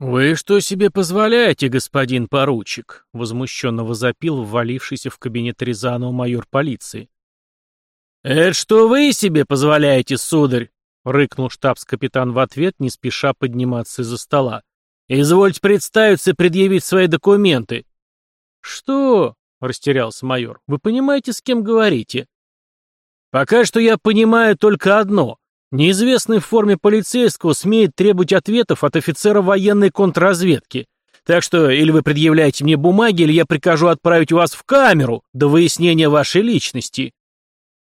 «Вы что себе позволяете, господин поручик?» — возмущенно возопил ввалившийся в кабинет Рязанова майор полиции. «Это что вы себе позволяете, сударь?» — рыкнул штабс-капитан в ответ, не спеша подниматься из-за стола. «Извольте представиться и предъявить свои документы». «Что?» — растерялся майор. «Вы понимаете, с кем говорите?» «Пока что я понимаю только одно. Неизвестный в форме полицейского смеет требовать ответов от офицера военной контрразведки. Так что или вы предъявляете мне бумаги, или я прикажу отправить вас в камеру до выяснения вашей личности».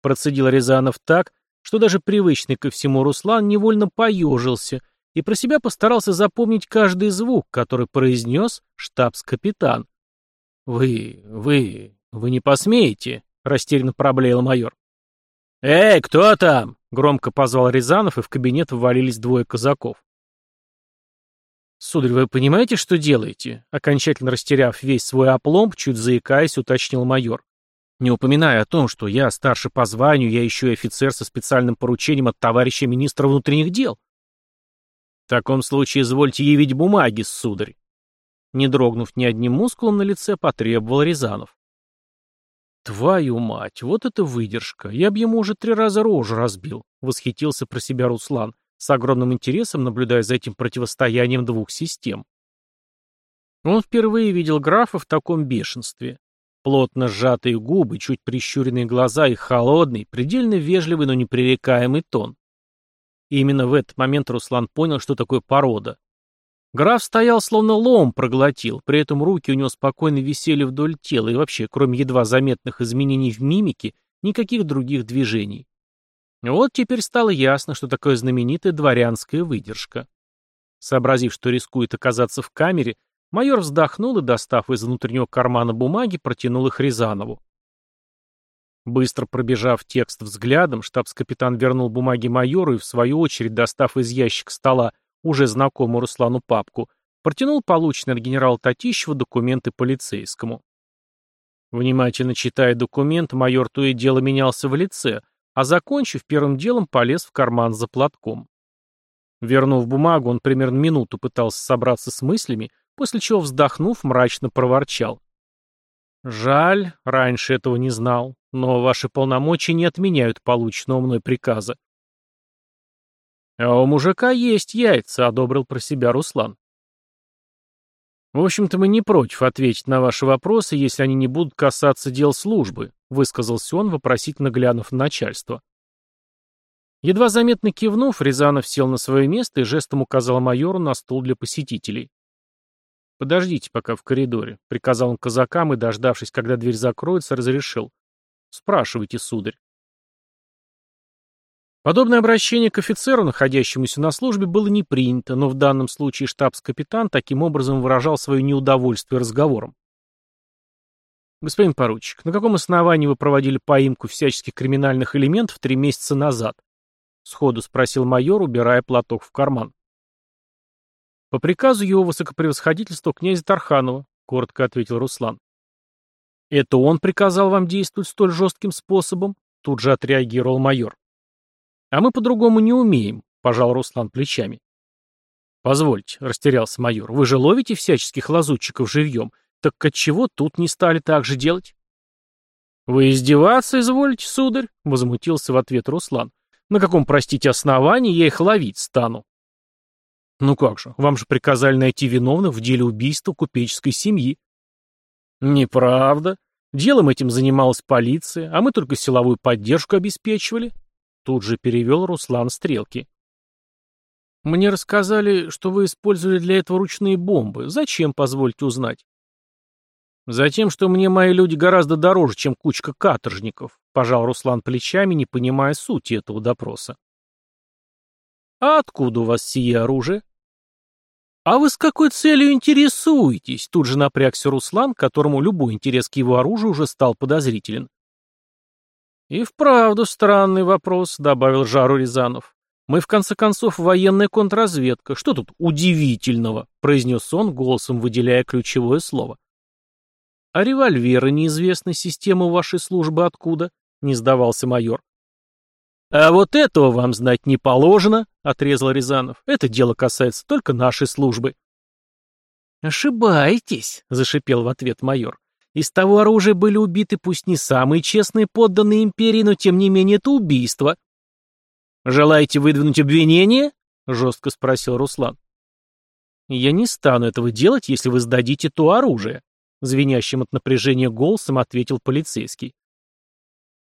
Процедил Рязанов так, что даже привычный ко всему Руслан невольно поежился и про себя постарался запомнить каждый звук, который произнес штабс-капитан. «Вы... вы... вы не посмеете?» — растерянно проблеял майор. «Эй, кто там?» Громко позвал Рязанов, и в кабинет ввалились двое казаков. «Сударь, вы понимаете, что делаете?» Окончательно растеряв весь свой опломб, чуть заикаясь, уточнил майор. «Не упоминая о том, что я старше по званию, я еще и офицер со специальным поручением от товарища министра внутренних дел». «В таком случае извольте явить бумаги, сударь». Не дрогнув ни одним мускулом на лице, потребовал Рязанов. «Твою мать, вот это выдержка! Я бы ему уже три раза рожу разбил!» — восхитился про себя Руслан, с огромным интересом наблюдая за этим противостоянием двух систем. Он впервые видел графа в таком бешенстве. Плотно сжатые губы, чуть прищуренные глаза и холодный, предельно вежливый, но непререкаемый тон. И именно в этот момент Руслан понял, что такое порода, Граф стоял словно лом проглотил, при этом руки у него спокойно висели вдоль тела, и вообще, кроме едва заметных изменений в мимике, никаких других движений. Вот теперь стало ясно, что такое знаменитая дворянская выдержка. Сообразив, что рискует оказаться в камере, майор вздохнул и, достав из внутреннего кармана бумаги, протянул их Рязанову. Быстро пробежав текст взглядом, штабс-капитан вернул бумаги майору и, в свою очередь, достав из ящика стола уже знакомую Руслану папку, протянул полученный от генерала Татищева документы полицейскому. Внимательно читая документ, майор то и дело менялся в лице, а закончив, первым делом полез в карман за платком. Вернув бумагу, он примерно минуту пытался собраться с мыслями, после чего, вздохнув, мрачно проворчал. «Жаль, раньше этого не знал, но ваши полномочия не отменяют полученного мной приказа. «А у мужика есть яйца», — одобрил про себя Руслан. «В общем-то, мы не против ответить на ваши вопросы, если они не будут касаться дел службы», — высказался он, вопросительно глянув на начальство. Едва заметно кивнув, Рязанов сел на свое место и жестом указал майору на стул для посетителей. «Подождите пока в коридоре», — приказал он казакам и, дождавшись, когда дверь закроется, разрешил. «Спрашивайте, сударь». Подобное обращение к офицеру, находящемуся на службе, было не принято, но в данном случае штабс-капитан таким образом выражал свое неудовольствие разговором. «Господин поручик, на каком основании вы проводили поимку всяческих криминальных элементов три месяца назад?» — сходу спросил майор, убирая платок в карман. «По приказу его высокопревосходительства князя Тарханова», — коротко ответил Руслан. «Это он приказал вам действовать столь жестким способом?» — тут же отреагировал майор. «А мы по-другому не умеем», — пожал Руслан плечами. «Позвольте», — растерялся майор, — «вы же ловите всяческих лазутчиков живьем, так отчего тут не стали так же делать?» «Вы издеваться изволите, сударь?» — возмутился в ответ Руслан. «На каком, простите, основании я их ловить стану?» «Ну как же, вам же приказали найти виновных в деле убийства купеческой семьи». «Неправда. Делом этим занималась полиция, а мы только силовую поддержку обеспечивали», Тут же перевел Руслан стрелки. «Мне рассказали, что вы использовали для этого ручные бомбы. Зачем, позвольте узнать?» «Затем, что мне мои люди гораздо дороже, чем кучка каторжников», — пожал Руслан плечами, не понимая сути этого допроса. «А откуда у вас сие оружие?» «А вы с какой целью интересуетесь?» Тут же напрягся Руслан, которому любой интерес к его оружию уже стал подозрителен. «И вправду странный вопрос», — добавил Жару Рязанов. «Мы, в конце концов, военная контрразведка. Что тут удивительного?» — произнес он, голосом выделяя ключевое слово. «А револьверы неизвестной системы вашей службы откуда?» — не сдавался майор. «А вот этого вам знать не положено», — отрезал Рязанов. «Это дело касается только нашей службы». «Ошибаетесь», — зашипел в ответ майор. Из того оружия были убиты пусть не самые честные подданные империи, но тем не менее это убийство. «Желаете выдвинуть обвинение?» — жестко спросил Руслан. «Я не стану этого делать, если вы сдадите то оружие», — звенящим от напряжения голосом ответил полицейский.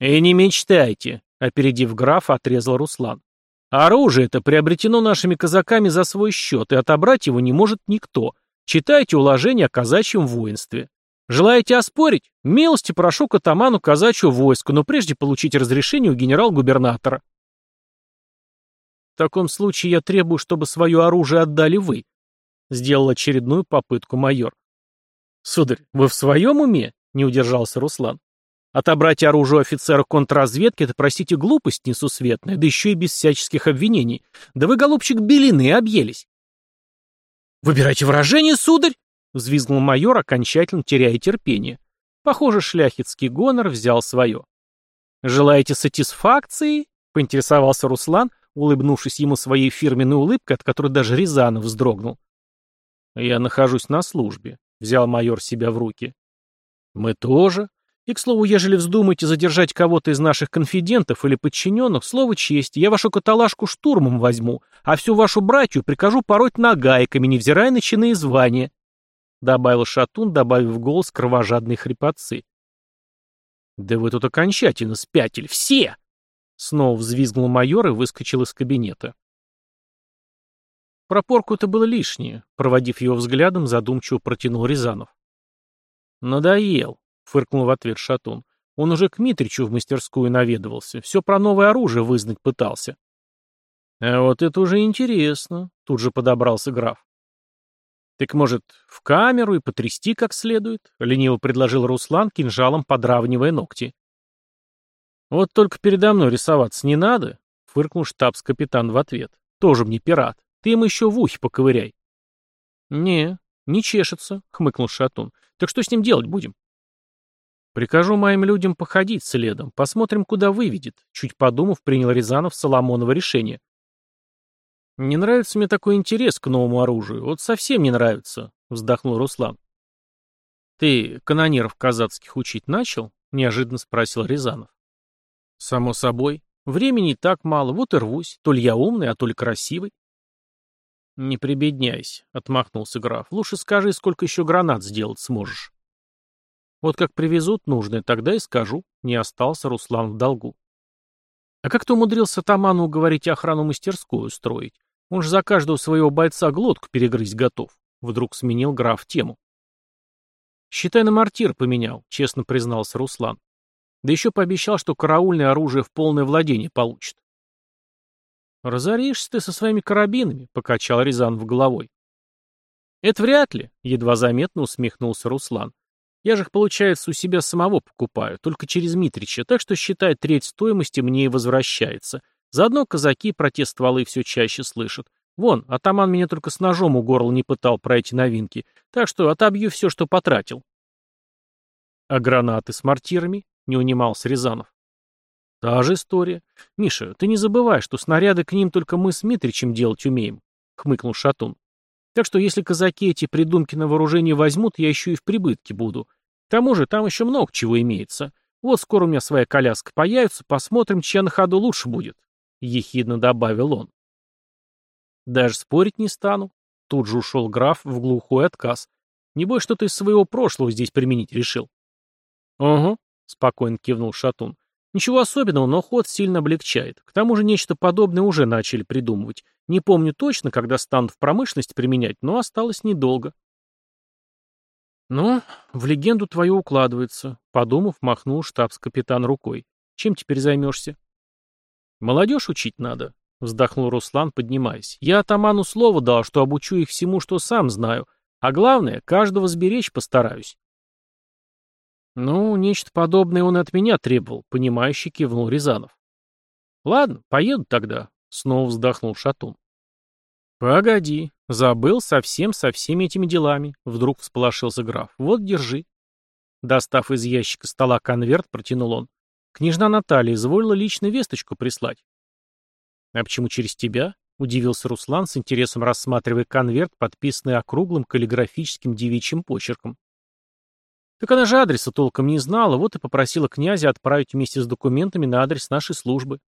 «И не мечтайте», — опередив граф, отрезал Руслан. «Оружие это приобретено нашими казаками за свой счет, и отобрать его не может никто. Читайте уложение о казачьем воинстве. Желаете оспорить? Милости прошу к атаману казачьего войска, но прежде получить разрешение у генерал-губернатора. В таком случае я требую, чтобы свое оружие отдали вы. Сделал очередную попытку майор. Сударь, вы в своем уме? Не удержался Руслан. Отобрать оружие офицера контрразведки — это, простите, глупость несусветная, да еще и без всяческих обвинений. Да вы, голубчик, белины объелись. «Выбирайте выражение, сударь!» — взвизгнул майор, окончательно теряя терпение. Похоже, шляхетский гонор взял свое. «Желаете сатисфакции?» — поинтересовался Руслан, улыбнувшись ему своей фирменной улыбкой, от которой даже Рязанов вздрогнул. «Я нахожусь на службе», — взял майор себя в руки. «Мы тоже. И, к слову, ежели вздумаете задержать кого-то из наших конфидентов или подчиненных, слово честь, я вашу каталажку штурмом возьму, а всю вашу братью прикажу пороть нагайками, невзирая на чины и звания» добавил Шатун, добавив голос кровожадной хрипотцы. «Да вы тут окончательно спятили! Все!» Снова взвизгнул майор и выскочил из кабинета. Пропорку это было лишнее, проводив его взглядом, задумчиво протянул Рязанов. «Надоел», — фыркнул в ответ Шатун. «Он уже к Митричу в мастерскую наведывался, все про новое оружие вызнать пытался». «А вот это уже интересно», — тут же подобрался граф. «Так, может, в камеру и потрясти как следует?» — лениво предложил Руслан, кинжалом подравнивая ногти. «Вот только передо мной рисоваться не надо», — фыркнул штабс-капитан в ответ. «Тоже мне пират. Ты им еще в ухе поковыряй». «Не, не чешется», — хмыкнул Шатун. «Так что с ним делать будем?» «Прикажу моим людям походить следом. Посмотрим, куда выведет», — чуть подумав, принял Рязанов Соломонова решение. «Не нравится мне такой интерес к новому оружию. Вот совсем не нравится», — вздохнул Руслан. «Ты канонеров казацких учить начал?» — неожиданно спросил Рязанов. «Само собой. Времени так мало, вот и рвусь. То ли я умный, а то ли красивый». «Не прибедняйся», — отмахнулся граф. «Лучше скажи, сколько еще гранат сделать сможешь». «Вот как привезут нужное, тогда и скажу». Не остался Руслан в долгу. «А как ты умудрился Таману уговорить охрану мастерскую устроить? Он же за каждого своего бойца глотку перегрызть готов. Вдруг сменил граф тему. «Считай, на мортир поменял», — честно признался Руслан. «Да еще пообещал, что караульное оружие в полное владение получит». «Разоришься ты со своими карабинами», — покачал Рязан в головой. «Это вряд ли», — едва заметно усмехнулся Руслан. «Я же их, получается, у себя самого покупаю, только через Митрича, так что, считай, треть стоимости мне и возвращается. Заодно казаки протест стволы все чаще слышат. Вон, атаман меня только с ножом у горла не пытал про эти новинки, так что отобью все, что потратил. А гранаты с мортирами? Не унимался Рязанов. Та же история. Миша, ты не забывай, что снаряды к ним только мы с Митричем делать умеем, хмыкнул Шатун. Так что если казаки эти придумки на вооружение возьмут, я еще и в прибытке буду. К тому же там еще много чего имеется. Вот скоро у меня своя коляска появится, посмотрим, чья на ходу лучше будет. — ехидно добавил он. «Даже спорить не стану». Тут же ушел граф в глухой отказ. «Небось, что ты из своего прошлого здесь применить решил». «Угу», — спокойно кивнул Шатун. «Ничего особенного, но ход сильно облегчает. К тому же нечто подобное уже начали придумывать. Не помню точно, когда станут в промышленность применять, но осталось недолго». «Ну, в легенду твою укладывается», — подумав, махнул штабс-капитан рукой. «Чем теперь займешься?» «Молодежь учить надо», — вздохнул Руслан, поднимаясь. «Я атаману слово дал, что обучу их всему, что сам знаю. А главное, каждого сберечь постараюсь». «Ну, нечто подобное он от меня требовал», — понимающе кивнул Рязанов. «Ладно, поеду тогда», — снова вздохнул Шатун. «Погоди, забыл совсем со всеми этими делами», — вдруг всполошился граф. «Вот, держи». Достав из ящика стола конверт, протянул он. Княжна Наталья изволила лично весточку прислать. А почему через тебя? Удивился Руслан, с интересом рассматривая конверт, подписанный округлым каллиграфическим девичьим почерком. Так она же адреса толком не знала, вот и попросила князя отправить вместе с документами на адрес нашей службы.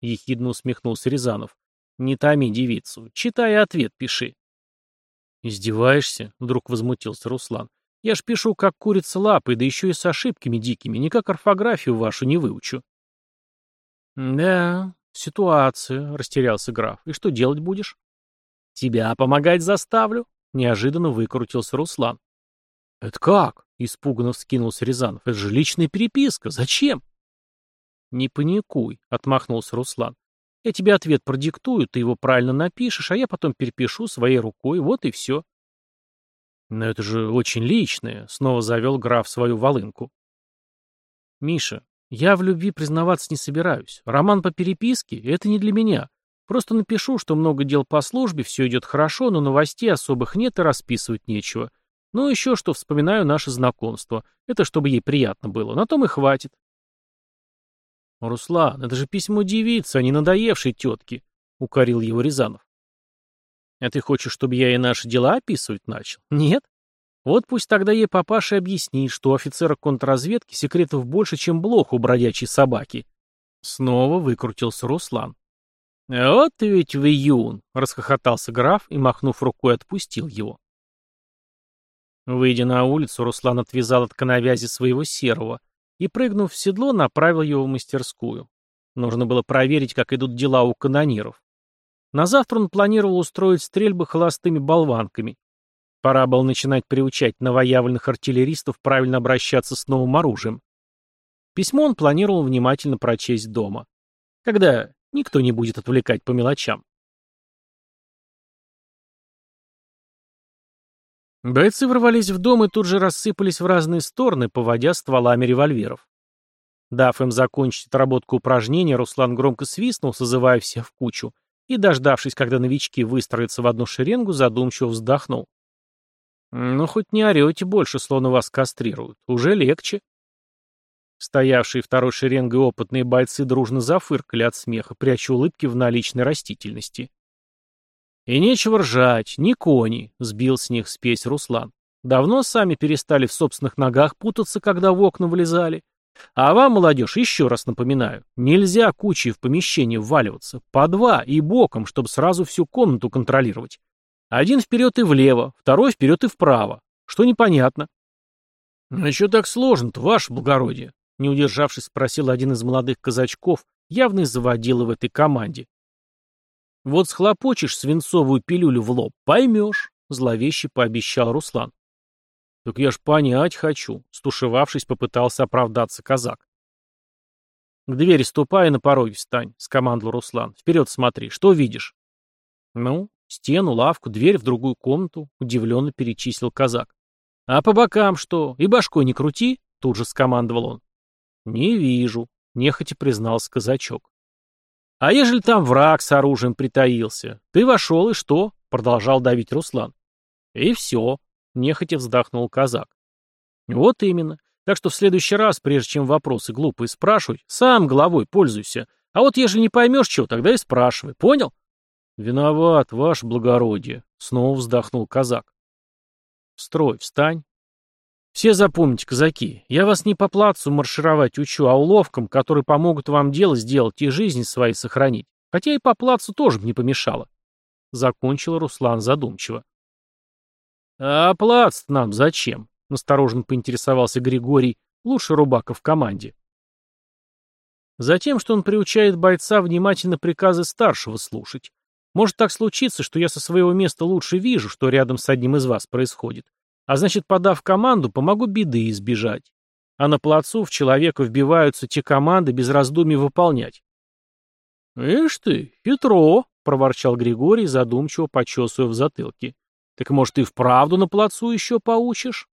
Ехидно усмехнулся Рязанов. Не томи девицу, читай ответ пиши. Издеваешься? Вдруг возмутился Руслан. Я ж пишу, как курица лапы, да еще и с ошибками дикими, никак орфографию вашу не выучу. Да, ситуация, растерялся граф. И что делать будешь? Тебя помогать заставлю, неожиданно выкрутился Руслан. Это как? Испуганно вскинулся Рязанов. Это же личная переписка. Зачем? Не паникуй, отмахнулся Руслан. Я тебе ответ продиктую, ты его правильно напишешь, а я потом перепишу своей рукой, вот и все. Но это же очень личное, — снова завел граф свою волынку. Миша, я в любви признаваться не собираюсь. Роман по переписке — это не для меня. Просто напишу, что много дел по службе, все идет хорошо, но новостей особых нет и расписывать нечего. Ну, еще что вспоминаю наше знакомство. Это чтобы ей приятно было. На том и хватит. «Руслан, это же письмо девицы, а не надоевшей тетки», — укорил его Рязанов. А ты хочешь, чтобы я и наши дела описывать начал? Нет? Вот пусть тогда ей папаша объяснит, что у офицера контрразведки секретов больше, чем блох у бродячей собаки. Снова выкрутился Руслан. «А «Вот ты ведь в июн!» — расхохотался граф и, махнув рукой, отпустил его. Выйдя на улицу, Руслан отвязал от коновязи своего серого и, прыгнув в седло, направил его в мастерскую. Нужно было проверить, как идут дела у канониров. На завтра он планировал устроить стрельбы холостыми болванками. Пора было начинать приучать новоявленных артиллеристов правильно обращаться с новым оружием. Письмо он планировал внимательно прочесть дома. Когда никто не будет отвлекать по мелочам. Бойцы ворвались в дом и тут же рассыпались в разные стороны, поводя стволами револьверов. Дав им закончить отработку упражнения, Руслан громко свистнул, созывая всех в кучу, и, дождавшись, когда новички выстроятся в одну шеренгу, задумчиво вздохнул. «Ну, хоть не орете больше, словно вас кастрируют. Уже легче». Стоявшие второй шеренгой опытные бойцы дружно зафыркали от смеха, пряча улыбки в наличной растительности. «И нечего ржать, ни кони», — сбил с них спесь Руслан. «Давно сами перестали в собственных ногах путаться, когда в окна влезали. А вам, молодежь, еще раз напоминаю, нельзя кучей в помещении вваливаться, по два и боком, чтобы сразу всю комнату контролировать. Один вперед и влево, второй вперед и вправо. Что непонятно. «Ну, «А что так сложно-то, ваше благородие?» Не удержавшись, спросил один из молодых казачков, явно заводила в этой команде. «Вот схлопочешь свинцовую пилюлю в лоб, поймешь», — зловеще пообещал Руслан. «Так я ж понять хочу», — стушевавшись, попытался оправдаться казак. «К двери ступай и на пороге встань», — скомандовал Руслан. «Вперед смотри, что видишь?» «Ну, стену, лавку, дверь в другую комнату», — удивленно перечислил казак. «А по бокам что? И башкой не крути?» — тут же скомандовал он. «Не вижу», — нехотя признался казачок. «А ежели там враг с оружием притаился? Ты вошел, и что?» — продолжал давить Руслан. «И все», — нехотя вздохнул казак. «Вот именно. Так что в следующий раз, прежде чем вопросы глупые спрашивать, сам головой пользуйся. А вот ежели не поймешь чего, тогда и спрашивай. Понял?» «Виноват, ваш, благородие», — снова вздохнул казак. «В строй встань». «Все запомните, казаки, я вас не по плацу маршировать учу, а уловкам, которые помогут вам дело сделать и жизни свои сохранить. Хотя и по плацу тоже бы не помешало», — закончил Руслан задумчиво. Э, «А плац нам зачем?» — настороженно поинтересовался Григорий, лучший рубака в команде. «Затем, что он приучает бойца внимательно приказы старшего слушать. Может так случиться, что я со своего места лучше вижу, что рядом с одним из вас происходит. А значит, подав команду, помогу беды избежать. А на плацу в человека вбиваются те команды без раздумий выполнять». «Ишь ты, хитро!» — проворчал Григорий, задумчиво почесывая в затылке. Так может и вправду на плацу еще поучишь?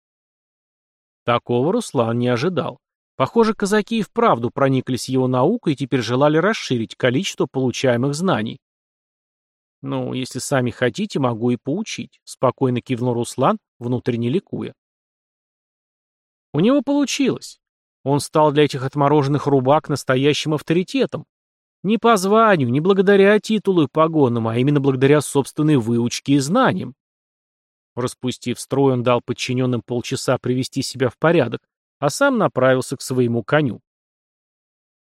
Такого Руслан не ожидал. Похоже, казаки и вправду прониклись его наукой и теперь желали расширить количество получаемых знаний. «Ну, если сами хотите, могу и поучить», — спокойно кивнул Руслан, внутренне ликуя. У него получилось. Он стал для этих отмороженных рубак настоящим авторитетом. Не по званию, не благодаря титулу и погонам, а именно благодаря собственной выучке и знаниям. Распустив строй, он дал подчиненным полчаса привести себя в порядок, а сам направился к своему коню.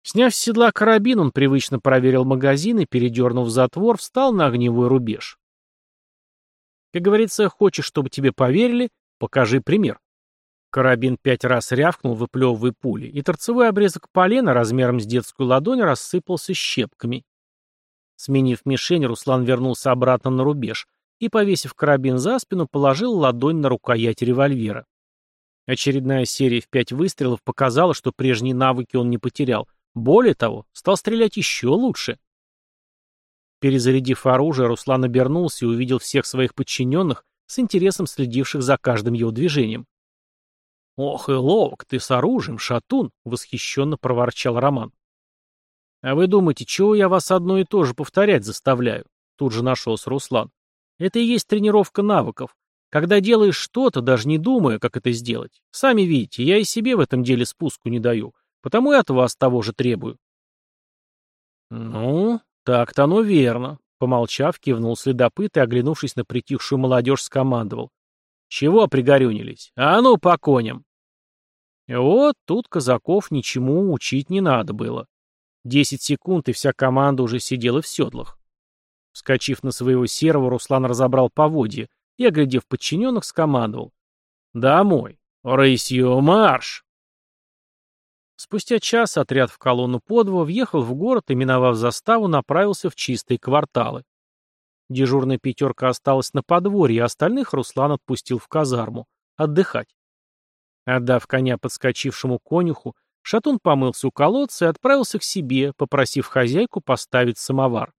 Сняв с седла карабин, он привычно проверил магазин и, передернув затвор, встал на огневой рубеж. Как говорится, хочешь, чтобы тебе поверили, покажи пример. Карабин пять раз рявкнул, выплевывая пули, и торцевой обрезок полена размером с детскую ладонь рассыпался щепками. Сменив мишень, Руслан вернулся обратно на рубеж, и, повесив карабин за спину, положил ладонь на рукоять револьвера. Очередная серия в пять выстрелов показала, что прежние навыки он не потерял. Более того, стал стрелять еще лучше. Перезарядив оружие, Руслан обернулся и увидел всех своих подчиненных, с интересом следивших за каждым его движением. «Ох и ловок ты с оружием, шатун!» — восхищенно проворчал Роман. «А вы думаете, чего я вас одно и то же повторять заставляю?» — тут же нашелся Руслан. Это и есть тренировка навыков. Когда делаешь что-то, даже не думая, как это сделать. Сами видите, я и себе в этом деле спуску не даю, потому и от вас того же требую. Ну, так-то оно верно. Помолчав, кивнул следопыт и, оглянувшись на притихшую молодежь, скомандовал. Чего пригорюнились? А ну, по коням! Вот тут казаков ничему учить не надо было. Десять секунд, и вся команда уже сидела в седлах. Вскочив на своего серого, Руслан разобрал поводья и, оглядев подчиненных, скомандовал. «Домой! Рысью марш!» Спустя час отряд в колонну подво въехал в город и, миновав заставу, направился в чистые кварталы. Дежурная пятерка осталась на подворье, а остальных Руслан отпустил в казарму. Отдыхать. Отдав коня подскочившему конюху, Шатун помылся у колодца и отправился к себе, попросив хозяйку поставить самовар.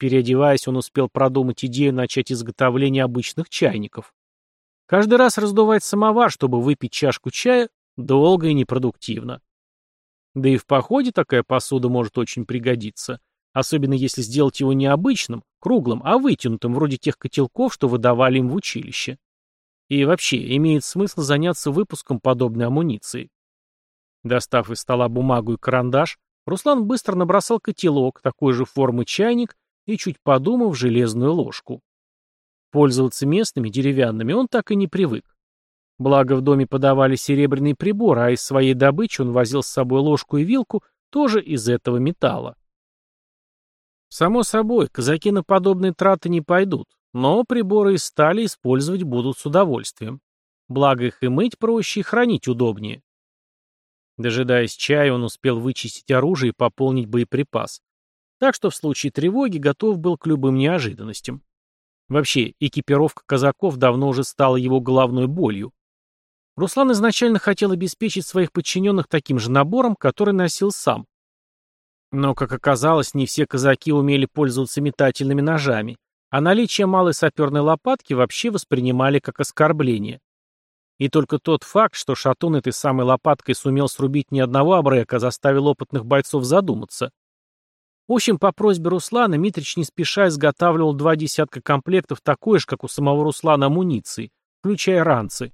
Переодеваясь, он успел продумать идею начать изготовление обычных чайников. Каждый раз раздувать самовар, чтобы выпить чашку чая, долго и непродуктивно. Да и в походе такая посуда может очень пригодиться, особенно если сделать его не обычным, круглым, а вытянутым, вроде тех котелков, что выдавали им в училище. И вообще, имеет смысл заняться выпуском подобной амуниции. Достав из стола бумагу и карандаш, Руслан быстро набросал котелок, такой же формы чайник, и, чуть подумав, железную ложку. Пользоваться местными, деревянными, он так и не привык. Благо в доме подавали серебряный прибор, а из своей добычи он возил с собой ложку и вилку тоже из этого металла. Само собой, казаки на подобные траты не пойдут, но приборы из стали использовать будут с удовольствием. Благо их и мыть проще, и хранить удобнее. Дожидаясь чая, он успел вычистить оружие и пополнить боеприпас так что в случае тревоги готов был к любым неожиданностям. Вообще, экипировка казаков давно уже стала его головной болью. Руслан изначально хотел обеспечить своих подчиненных таким же набором, который носил сам. Но, как оказалось, не все казаки умели пользоваться метательными ножами, а наличие малой саперной лопатки вообще воспринимали как оскорбление. И только тот факт, что Шатун этой самой лопаткой сумел срубить ни одного обрека, заставил опытных бойцов задуматься. В общем, по просьбе Руслана Митрич не спеша изготавливал два десятка комплектов такой же, как у самого Руслана, амуниции, включая ранцы.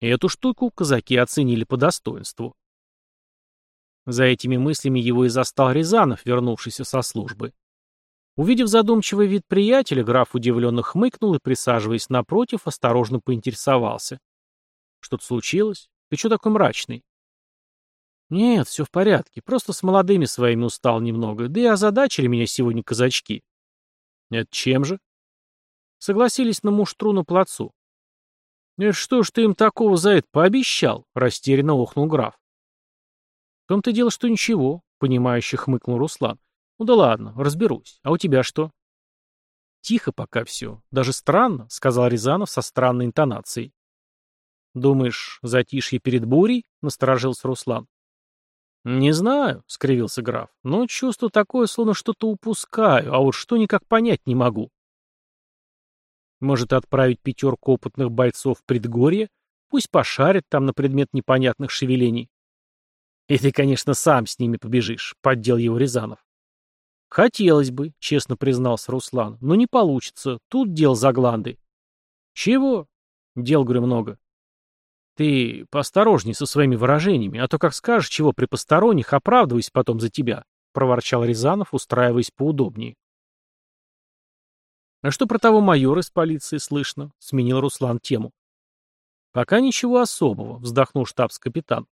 И эту штуку казаки оценили по достоинству. За этими мыслями его и застал Рязанов, вернувшийся со службы. Увидев задумчивый вид приятеля, граф удивленно хмыкнул и, присаживаясь напротив, осторожно поинтересовался. «Что-то случилось? Ты что такой мрачный?» «Нет, все в порядке. Просто с молодыми своими устал немного, да и озадачили меня сегодня казачки». «Это чем же?» Согласились на муштру на плацу. «Это что ж ты им такого за это пообещал?» — растерянно охнул граф. «В том-то дело, что ничего», — понимающе хмыкнул Руслан. «Ну да ладно, разберусь. А у тебя что?» «Тихо пока все. Даже странно», — сказал Рязанов со странной интонацией. «Думаешь, затишье перед бурей?» — насторожился Руслан. «Не знаю», — скривился граф, — «но чувство такое, словно что-то упускаю, а вот что никак понять не могу». «Может, отправить пятерку опытных бойцов в предгорье? Пусть пошарят там на предмет непонятных шевелений». «И ты, конечно, сам с ними побежишь», — поддел его Рязанов. «Хотелось бы», — честно признался Руслан, — «но не получится. Тут дел за гланды». «Чего?» «Дел, говорю, много. Ты поосторожней со своими выражениями, а то как скажешь чего при посторонних, а оправдываясь потом за тебя», — проворчал Рязанов, устраиваясь поудобнее. «А что про того майора из полиции слышно?» — сменил Руслан тему. «Пока ничего особого», — вздохнул штабс-капитан.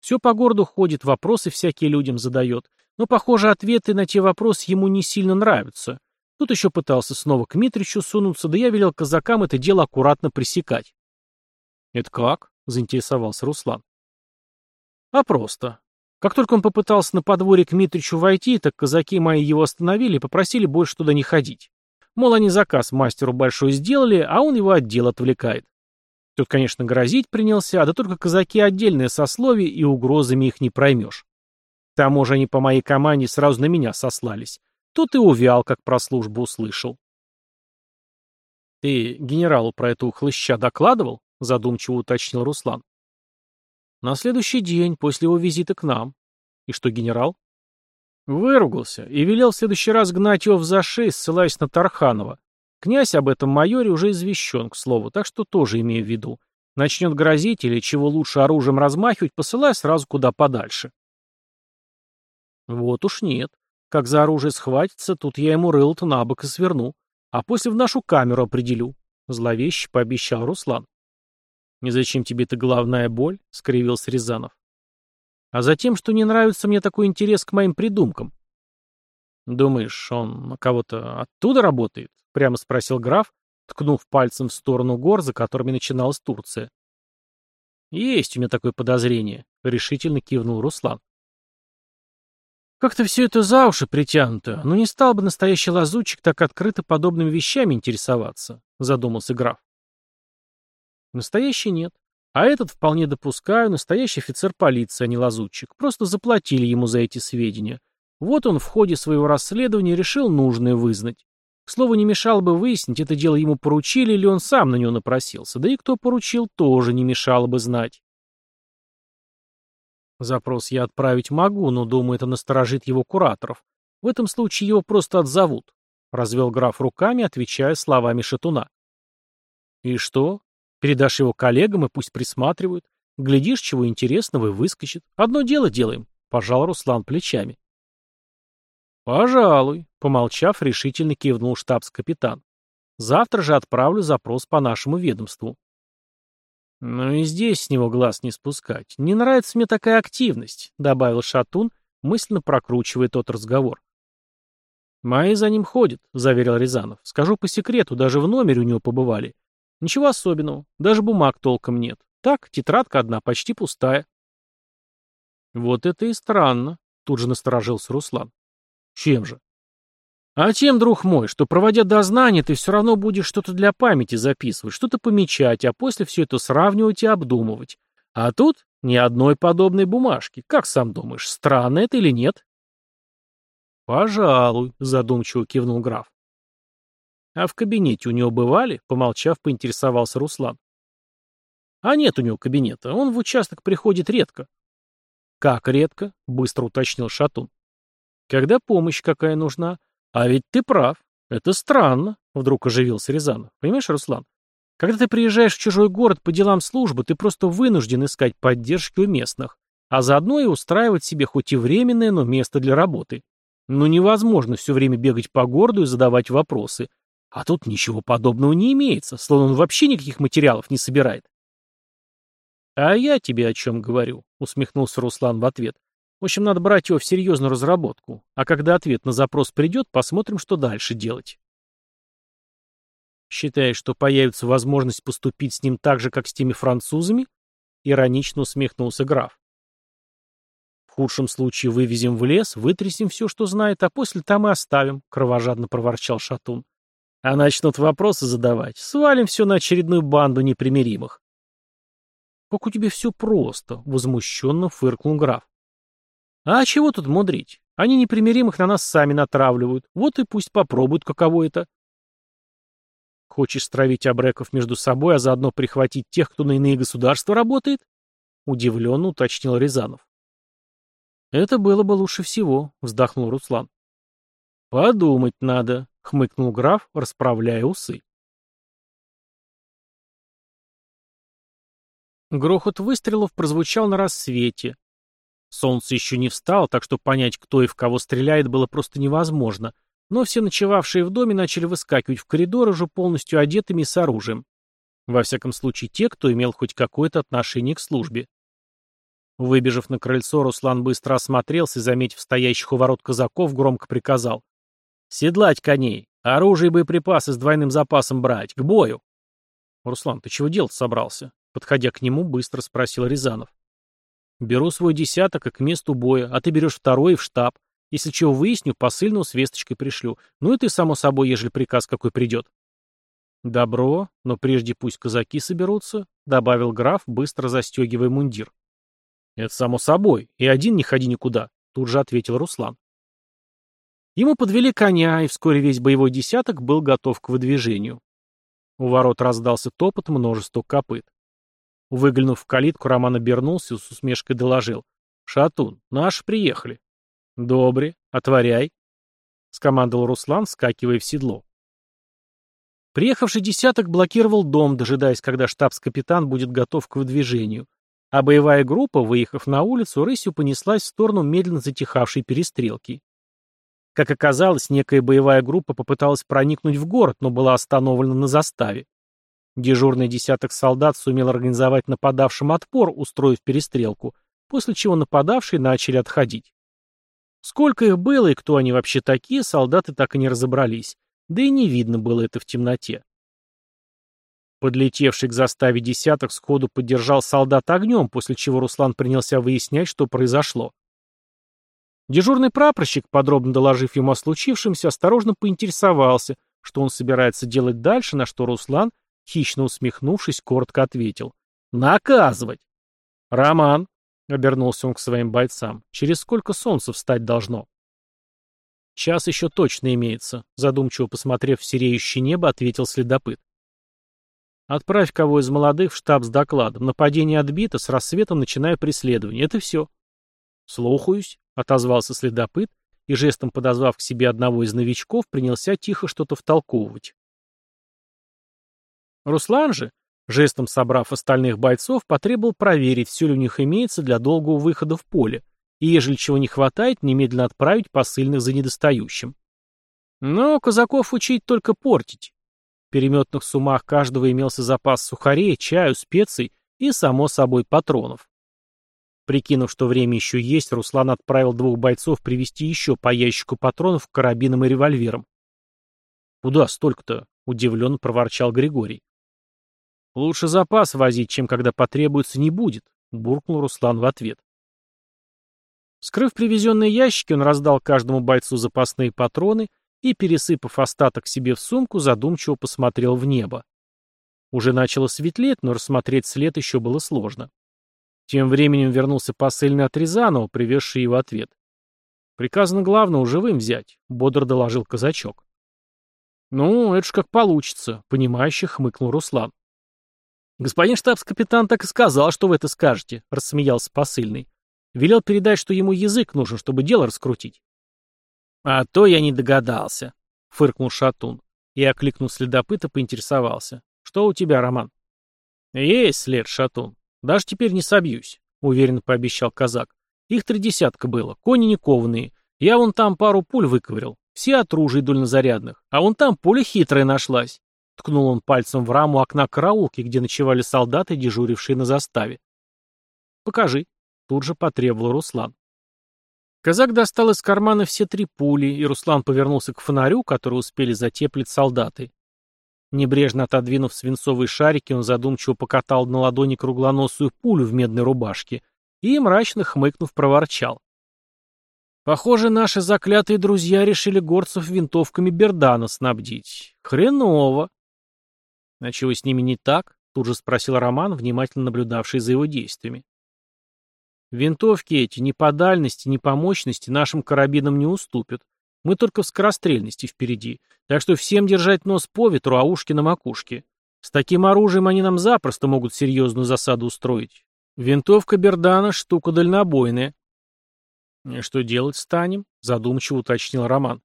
«Все по городу ходит, вопросы всякие людям задает, но, похоже, ответы на те вопросы ему не сильно нравятся. Тут еще пытался снова к Митричу сунуться, да я велел казакам это дело аккуратно пресекать. «Это как?» — заинтересовался Руслан. «А просто. Как только он попытался на подворье к Митричу войти, так казаки мои его остановили и попросили больше туда не ходить. Мол, они заказ мастеру большой сделали, а он его отдел отвлекает. Тут, конечно, грозить принялся, а да только казаки отдельное сословие, и угрозами их не проймешь. К тому же они по моей команде сразу на меня сослались. Тут и увял, как про службу услышал. «Ты генералу про эту хлыща докладывал?» — задумчиво уточнил Руслан. «На следующий день после его визита к нам. И что, генерал?» Выругался и велел в следующий раз гнать его в заши, ссылаясь на Тарханова. Князь об этом майоре уже извещен, к слову, так что тоже имею в виду. Начнет грозить или чего лучше оружием размахивать, посылая сразу куда подальше. Вот уж нет. Как за оружие схватится, тут я ему рыло-то на бок и сверну. А после в нашу камеру определю. Зловеще пообещал Руслан. Не зачем тебе эта головная боль?» — скривился Рязанов. «А за тем, что не нравится мне такой интерес к моим придумкам». «Думаешь, он кого-то оттуда работает?» — прямо спросил граф, ткнув пальцем в сторону гор, за которыми начиналась Турция. «Есть у меня такое подозрение», — решительно кивнул Руслан. Как-то все это за уши притянуто, но не стал бы настоящий лазутчик так открыто подобными вещами интересоваться, задумался граф. Настоящий нет. А этот, вполне допускаю, настоящий офицер полиции, а не лазутчик. Просто заплатили ему за эти сведения. Вот он в ходе своего расследования решил нужное вызнать. К слову, не мешало бы выяснить, это дело ему поручили или он сам на него напросился. Да и кто поручил, тоже не мешало бы знать. Запрос я отправить могу, но, думаю, это насторожит его кураторов. В этом случае его просто отзовут. Развел граф руками, отвечая словами шатуна. «И что? Передашь его коллегам, и пусть присматривают. Глядишь, чего интересного, и выскочит. Одно дело делаем», — пожал Руслан плечами. «Пожалуй», — помолчав, решительно кивнул штабс-капитан. «Завтра же отправлю запрос по нашему ведомству». «Ну и здесь с него глаз не спускать. Не нравится мне такая активность», — добавил Шатун, мысленно прокручивая тот разговор. «Мои за ним ходят», — заверил Рязанов. «Скажу по секрету, даже в номере у него побывали. Ничего особенного, даже бумаг толком нет. Так, тетрадка одна, почти пустая. Вот это и странно, тут же насторожился Руслан. Чем же? А тем, друг мой, что, проводя дознание, ты все равно будешь что-то для памяти записывать, что-то помечать, а после все это сравнивать и обдумывать. А тут ни одной подобной бумажки. Как сам думаешь, странно это или нет? Пожалуй, задумчиво кивнул граф. А в кабинете у него бывали?» — помолчав, поинтересовался Руслан. «А нет у него кабинета. Он в участок приходит редко». «Как редко?» — быстро уточнил Шатун. «Когда помощь какая нужна? А ведь ты прав. Это странно», — вдруг оживился Рязанов. «Понимаешь, Руслан, когда ты приезжаешь в чужой город по делам службы, ты просто вынужден искать поддержки у местных, а заодно и устраивать себе хоть и временное, но место для работы. Но невозможно все время бегать по городу и задавать вопросы, а тут ничего подобного не имеется, словно он вообще никаких материалов не собирает. «А я тебе о чем говорю», — усмехнулся Руслан в ответ. «В общем, надо брать его в серьезную разработку, а когда ответ на запрос придет, посмотрим, что дальше делать». «Считаешь, что появится возможность поступить с ним так же, как с теми французами?» — иронично усмехнулся граф. «В худшем случае вывезем в лес, вытрясем все, что знает, а после там и оставим», — кровожадно проворчал Шатун а начнут вопросы задавать, свалим все на очередную банду непримиримых. «Как у тебя все просто!» — возмущенно фыркнул граф. «А чего тут мудрить? Они непримиримых на нас сами натравливают. Вот и пусть попробуют, каково это». «Хочешь стравить обреков между собой, а заодно прихватить тех, кто на иные государства работает?» — удивленно уточнил Рязанов. «Это было бы лучше всего», — вздохнул Руслан. «Подумать надо», — хмыкнул граф, расправляя усы. Грохот выстрелов прозвучал на рассвете. Солнце еще не встало, так что понять, кто и в кого стреляет, было просто невозможно, но все ночевавшие в доме начали выскакивать в коридор уже полностью одетыми с оружием. Во всяком случае, те, кто имел хоть какое-то отношение к службе. Выбежав на крыльцо, Руслан быстро осмотрелся и, заметив стоящих у ворот казаков, громко приказал. Седлать коней, оружие и боеприпасы с двойным запасом брать, к бою. Руслан, ты чего делать собрался? Подходя к нему, быстро спросил Рязанов. Беру свой десяток и к месту боя, а ты берешь второй в штаб. Если чего выясню, посыльную с весточкой пришлю. Ну и ты, само собой, ежели приказ какой придет. Добро, но прежде пусть казаки соберутся, добавил граф, быстро застегивая мундир. Это само собой, и один не ходи никуда, тут же ответил Руслан. Ему подвели коня, и вскоре весь боевой десяток был готов к выдвижению. У ворот раздался топот множества копыт. Выглянув в калитку, Роман обернулся и с усмешкой доложил. «Шатун, наши приехали». «Добре, отворяй», — скомандовал Руслан, вскакивая в седло. Приехавший десяток блокировал дом, дожидаясь, когда штабс-капитан будет готов к выдвижению, а боевая группа, выехав на улицу, рысью понеслась в сторону медленно затихавшей перестрелки. Как оказалось, некая боевая группа попыталась проникнуть в город, но была остановлена на заставе. Дежурный десяток солдат сумел организовать нападавшим отпор, устроив перестрелку, после чего нападавшие начали отходить. Сколько их было и кто они вообще такие, солдаты так и не разобрались, да и не видно было это в темноте. Подлетевший к заставе десяток сходу поддержал солдат огнем, после чего Руслан принялся выяснять, что произошло. Дежурный прапорщик, подробно доложив ему о случившемся, осторожно поинтересовался, что он собирается делать дальше, на что Руслан, хищно усмехнувшись, коротко ответил. «Наказывать!» «Роман!» — обернулся он к своим бойцам. «Через сколько солнца встать должно?» «Час еще точно имеется», — задумчиво посмотрев в сереющее небо, ответил следопыт. «Отправь кого из молодых в штаб с докладом. Нападение отбито, с рассветом начинаю преследование. Это все. «Слухаюсь», — отозвался следопыт и, жестом подозвав к себе одного из новичков, принялся тихо что-то втолковывать. Руслан же, жестом собрав остальных бойцов, потребовал проверить, все ли у них имеется для долгого выхода в поле, и, ежели чего не хватает, немедленно отправить посыльных за недостающим. Но казаков учить только портить. В переметных сумах каждого имелся запас сухарей, чаю, специй и, само собой, патронов. Прикинув, что время еще есть, Руслан отправил двух бойцов привезти еще по ящику патронов, карабином и револьвером. «Куда столько-то?» — удивленно проворчал Григорий. «Лучше запас возить, чем когда потребуется не будет», — буркнул Руслан в ответ. Скрыв привезенные ящики, он раздал каждому бойцу запасные патроны и, пересыпав остаток себе в сумку, задумчиво посмотрел в небо. Уже начало светлеть, но рассмотреть след еще было сложно. Тем временем вернулся посыльный от Рязанова, привезший его ответ. «Приказано главного живым взять», — бодро доложил казачок. «Ну, это ж как получится», — понимающе хмыкнул Руслан. «Господин штабс-капитан так и сказал, что вы это скажете», — рассмеялся посыльный. «Велел передать, что ему язык нужен, чтобы дело раскрутить». «А то я не догадался», — фыркнул Шатун и, окликнув следопыта, поинтересовался. «Что у тебя, Роман?» «Есть след, Шатун», даже теперь не собьюсь», — уверенно пообещал казак. «Их три десятка было, кони не кованые. Я вон там пару пуль выковырял, все от ружей дульнозарядных, а вон там пуля хитрая нашлась». Ткнул он пальцем в раму окна караулки, где ночевали солдаты, дежурившие на заставе. «Покажи», — тут же потребовал Руслан. Казак достал из кармана все три пули, и Руслан повернулся к фонарю, который успели затеплить солдаты. Небрежно отодвинув свинцовые шарики, он задумчиво покатал на ладони круглоносую пулю в медной рубашке и, мрачно хмыкнув, проворчал. Похоже, наши заклятые друзья решили горцев винтовками Бердана снабдить. Хреново. А чего с ними не так? Тут же спросил Роман, внимательно наблюдавший за его действиями. Винтовки эти ни по дальности, ни по мощности нашим карабинам не уступят. Мы только в скорострельности впереди, так что всем держать нос по ветру, а ушки на макушке. С таким оружием они нам запросто могут серьезную засаду устроить. Винтовка Бердана — штука дальнобойная. — Что делать станем? — задумчиво уточнил Роман.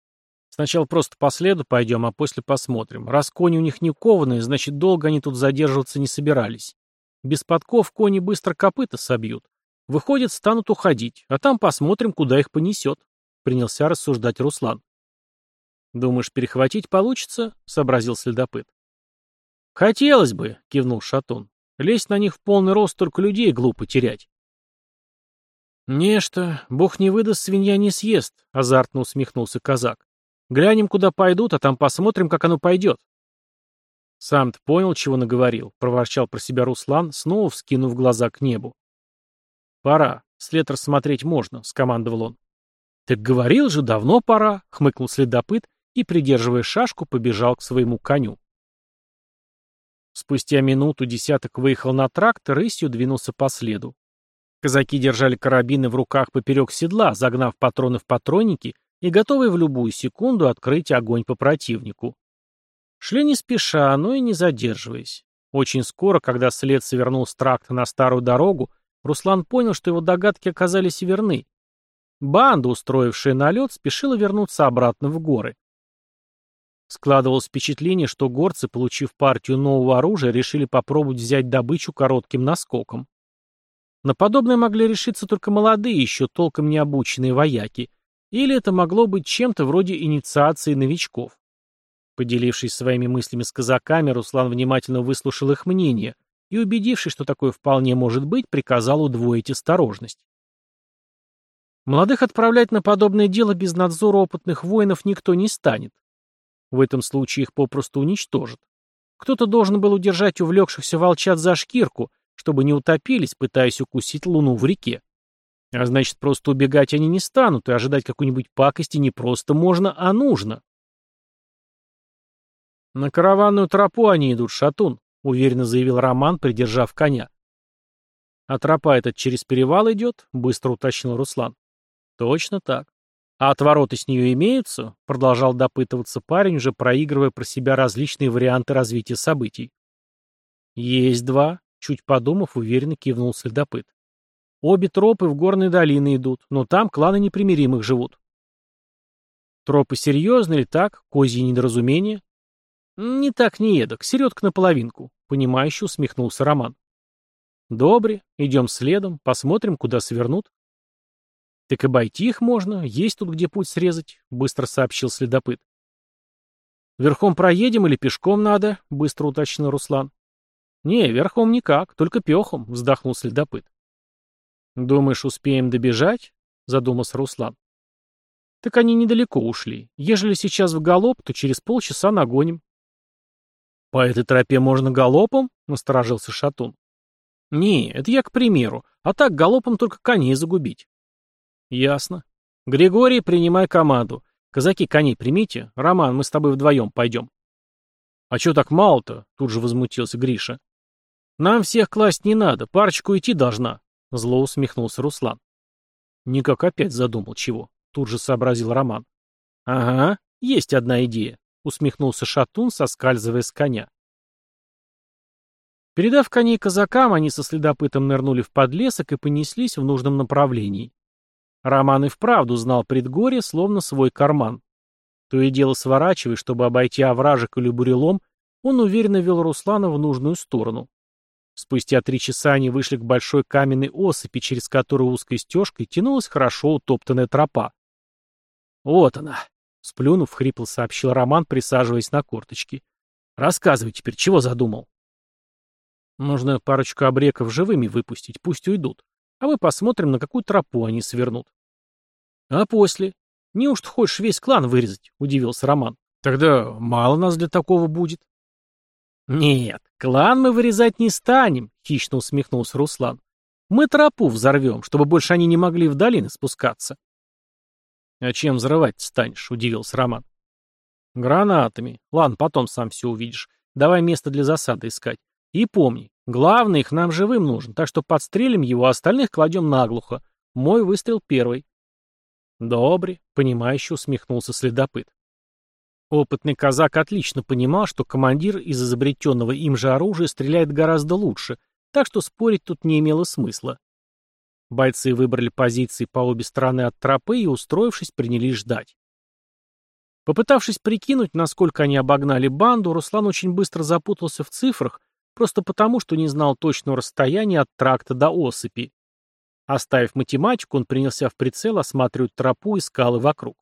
— Сначала просто по следу пойдем, а после посмотрим. Раз кони у них не кованые, значит, долго они тут задерживаться не собирались. Без подков кони быстро копыта собьют. Выходят, станут уходить, а там посмотрим, куда их понесет принялся рассуждать Руслан. «Думаешь, перехватить получится?» — сообразил следопыт. «Хотелось бы», — кивнул Шатун. «Лезть на них в полный рост только людей глупо терять». «Нечто. Бог не выдаст, свинья не съест», — азартно усмехнулся казак. «Глянем, куда пойдут, а там посмотрим, как оно пойдет». «Сам-то понял, чего наговорил», — проворчал про себя Руслан, снова вскинув глаза к небу. «Пора. След рассмотреть можно», — скомандовал он. «Так говорил же, давно пора», — хмыкнул следопыт и, придерживая шашку, побежал к своему коню. Спустя минуту десяток выехал на тракт, рысью двинулся по следу. Казаки держали карабины в руках поперек седла, загнав патроны в патронники и готовые в любую секунду открыть огонь по противнику. Шли не спеша, но и не задерживаясь. Очень скоро, когда след свернул с тракта на старую дорогу, Руслан понял, что его догадки оказались верны. Банда, устроившая налет, спешила вернуться обратно в горы. Складывалось впечатление, что горцы, получив партию нового оружия, решили попробовать взять добычу коротким наскоком. На подобное могли решиться только молодые, еще толком не обученные вояки, или это могло быть чем-то вроде инициации новичков. Поделившись своими мыслями с казаками, Руслан внимательно выслушал их мнение и, убедившись, что такое вполне может быть, приказал удвоить осторожность. Молодых отправлять на подобное дело без надзора опытных воинов никто не станет. В этом случае их попросту уничтожат. Кто-то должен был удержать увлекшихся волчат за шкирку, чтобы не утопились, пытаясь укусить луну в реке. А значит, просто убегать они не станут, и ожидать какой-нибудь пакости не просто можно, а нужно. «На караванную тропу они идут, шатун», — уверенно заявил Роман, придержав коня. «А тропа этот через перевал идет?» — быстро уточнил Руслан. «Точно так. А отвороты с нее имеются?» — продолжал допытываться парень, уже проигрывая про себя различные варианты развития событий. «Есть два», — чуть подумав, уверенно кивнул следопыт. «Обе тропы в горные долины идут, но там кланы непримиримых живут». «Тропы серьезные или так? Козьи недоразумения?» «Не так, не едок. Середка наполовинку», — понимающе усмехнулся Роман. «Добре, идем следом, посмотрим, куда свернут». «Так обойти их можно, есть тут где путь срезать», — быстро сообщил следопыт. «Верхом проедем или пешком надо?» — быстро уточнил Руслан. «Не, верхом никак, только пехом», — вздохнул следопыт. «Думаешь, успеем добежать?» — задумался Руслан. «Так они недалеко ушли. Ежели сейчас в галоп, то через полчаса нагоним». «По этой тропе можно галопом?» — насторожился Шатун. «Не, это я к примеру, а так галопом только коней загубить». «Ясно. Григорий, принимай команду. Казаки, коней примите. Роман, мы с тобой вдвоем пойдем». «А чё так мало-то?» — тут же возмутился Гриша. «Нам всех класть не надо, парочку идти должна», — зло усмехнулся Руслан. Никак опять задумал чего, тут же сообразил Роман. «Ага, есть одна идея», — усмехнулся Шатун, соскальзывая с коня. Передав коней казакам, они со следопытом нырнули в подлесок и понеслись в нужном направлении. Роман и вправду знал предгорье, словно свой карман. То и дело сворачивая, чтобы обойти овражек или бурелом, он уверенно вел Руслана в нужную сторону. Спустя три часа они вышли к большой каменной осыпи, через которую узкой стежкой тянулась хорошо утоптанная тропа. «Вот она!» — сплюнув, хрипло сообщил Роман, присаживаясь на корточки. «Рассказывай теперь, чего задумал?» «Нужно парочку обреков живыми выпустить, пусть уйдут. А мы посмотрим, на какую тропу они свернут. А после? Неужто хочешь весь клан вырезать? Удивился Роман. Тогда мало нас для такого будет. Нет, клан мы вырезать не станем, хищно усмехнулся Руслан. Мы тропу взорвем, чтобы больше они не могли в долины спускаться. А чем взрывать станешь? Удивился Роман. Гранатами. Ладно, потом сам все увидишь. Давай место для засады искать. И помни, главное, их нам живым нужен, так что подстрелим его, а остальных кладем наглухо. Мой выстрел первый. «Добре», — понимающе усмехнулся следопыт. Опытный казак отлично понимал, что командир из изобретенного им же оружия стреляет гораздо лучше, так что спорить тут не имело смысла. Бойцы выбрали позиции по обе стороны от тропы и, устроившись, принялись ждать. Попытавшись прикинуть, насколько они обогнали банду, Руслан очень быстро запутался в цифрах, просто потому, что не знал точного расстояния от тракта до осыпи. Оставив математику, он принялся в прицел осматривать тропу и скалы вокруг.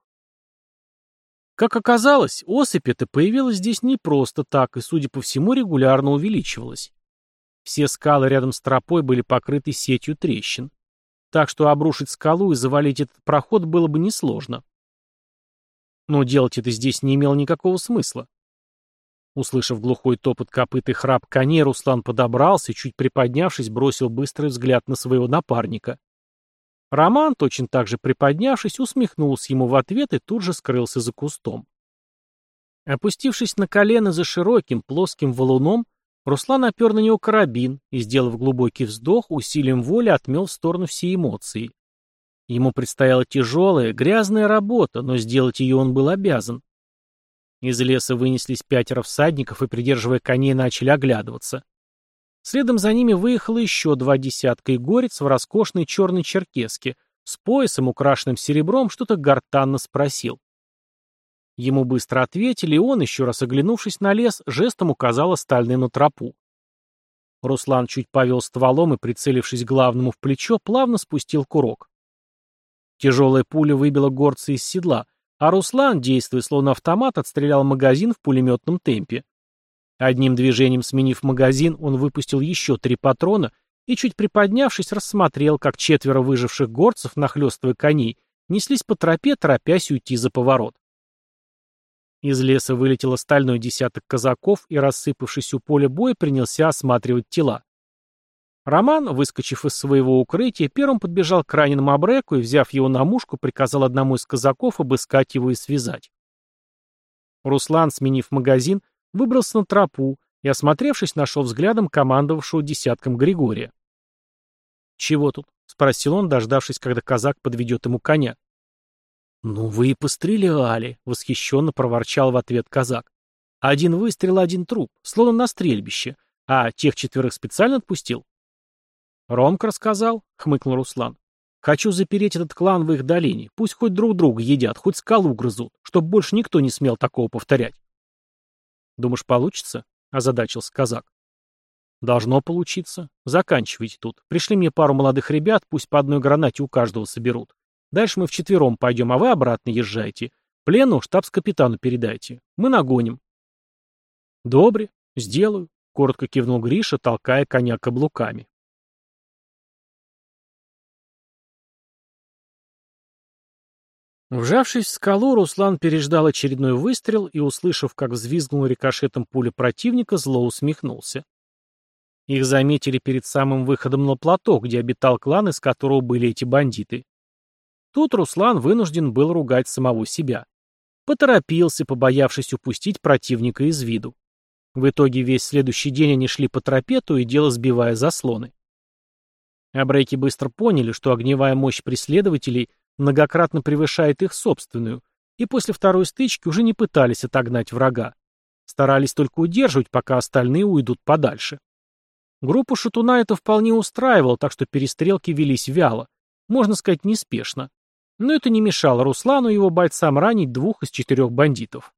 Как оказалось, осыпь эта появилась здесь не просто так и, судя по всему, регулярно увеличивалась. Все скалы рядом с тропой были покрыты сетью трещин. Так что обрушить скалу и завалить этот проход было бы несложно. Но делать это здесь не имело никакого смысла. Услышав глухой топот копыт и храп коней, Руслан подобрался и, чуть приподнявшись, бросил быстрый взгляд на своего напарника. Роман, точно так же приподнявшись, усмехнулся ему в ответ и тут же скрылся за кустом. Опустившись на колено за широким, плоским валуном, Руслан опер на него карабин и, сделав глубокий вздох, усилием воли отмел в сторону все эмоции. Ему предстояла тяжелая, грязная работа, но сделать ее он был обязан. Из леса вынеслись пятеро всадников и, придерживая коней, начали оглядываться. Следом за ними выехало еще два десятка и горец в роскошной черной черкеске, с поясом, украшенным серебром, что-то гортанно спросил. Ему быстро ответили, и он, еще раз оглянувшись на лес, жестом указал остальным на тропу. Руслан чуть повел стволом и, прицелившись главному в плечо, плавно спустил курок. Тяжелая пуля выбила горца из седла, а Руслан, действуя словно автомат, отстрелял магазин в пулеметном темпе. Одним движением сменив магазин, он выпустил еще три патрона и, чуть приподнявшись, рассмотрел, как четверо выживших горцев, нахлестывая коней, неслись по тропе, торопясь уйти за поворот. Из леса вылетел остальной десяток казаков и, рассыпавшись у поля боя, принялся осматривать тела. Роман, выскочив из своего укрытия, первым подбежал к раненому обреку и, взяв его на мушку, приказал одному из казаков обыскать его и связать. Руслан, сменив магазин, выбрался на тропу и, осмотревшись, нашел взглядом командовавшего десятком Григория. «Чего тут?» — спросил он, дождавшись, когда казак подведет ему коня. «Ну вы и постреляли!» — восхищенно проворчал в ответ казак. «Один выстрел, один труп, словно на стрельбище. А тех четверых специально отпустил?» Ромка рассказал, хмыкнул Руслан. Хочу запереть этот клан в их долине. Пусть хоть друг друга едят, хоть скалу грызут, чтоб больше никто не смел такого повторять. Думаешь, получится? Озадачился казак. Должно получиться. Заканчивайте тут. Пришли мне пару молодых ребят, пусть по одной гранате у каждого соберут. Дальше мы вчетвером пойдем, а вы обратно езжайте. Плену штабс-капитану передайте. Мы нагоним. Добре, сделаю, — коротко кивнул Гриша, толкая коня каблуками. Вжавшись в скалу, Руслан переждал очередной выстрел и, услышав, как взвизгнул рикошетом пуля противника, зло усмехнулся. Их заметили перед самым выходом на плато, где обитал клан, из которого были эти бандиты. Тут Руслан вынужден был ругать самого себя. Поторопился, побоявшись упустить противника из виду. В итоге весь следующий день они шли по тропе, то и дело сбивая заслоны. Абрейки быстро поняли, что огневая мощь преследователей — многократно превышает их собственную, и после второй стычки уже не пытались отогнать врага. Старались только удерживать, пока остальные уйдут подальше. Группу Шатуна это вполне устраивало, так что перестрелки велись вяло, можно сказать, неспешно. Но это не мешало Руслану и его бойцам ранить двух из четырех бандитов.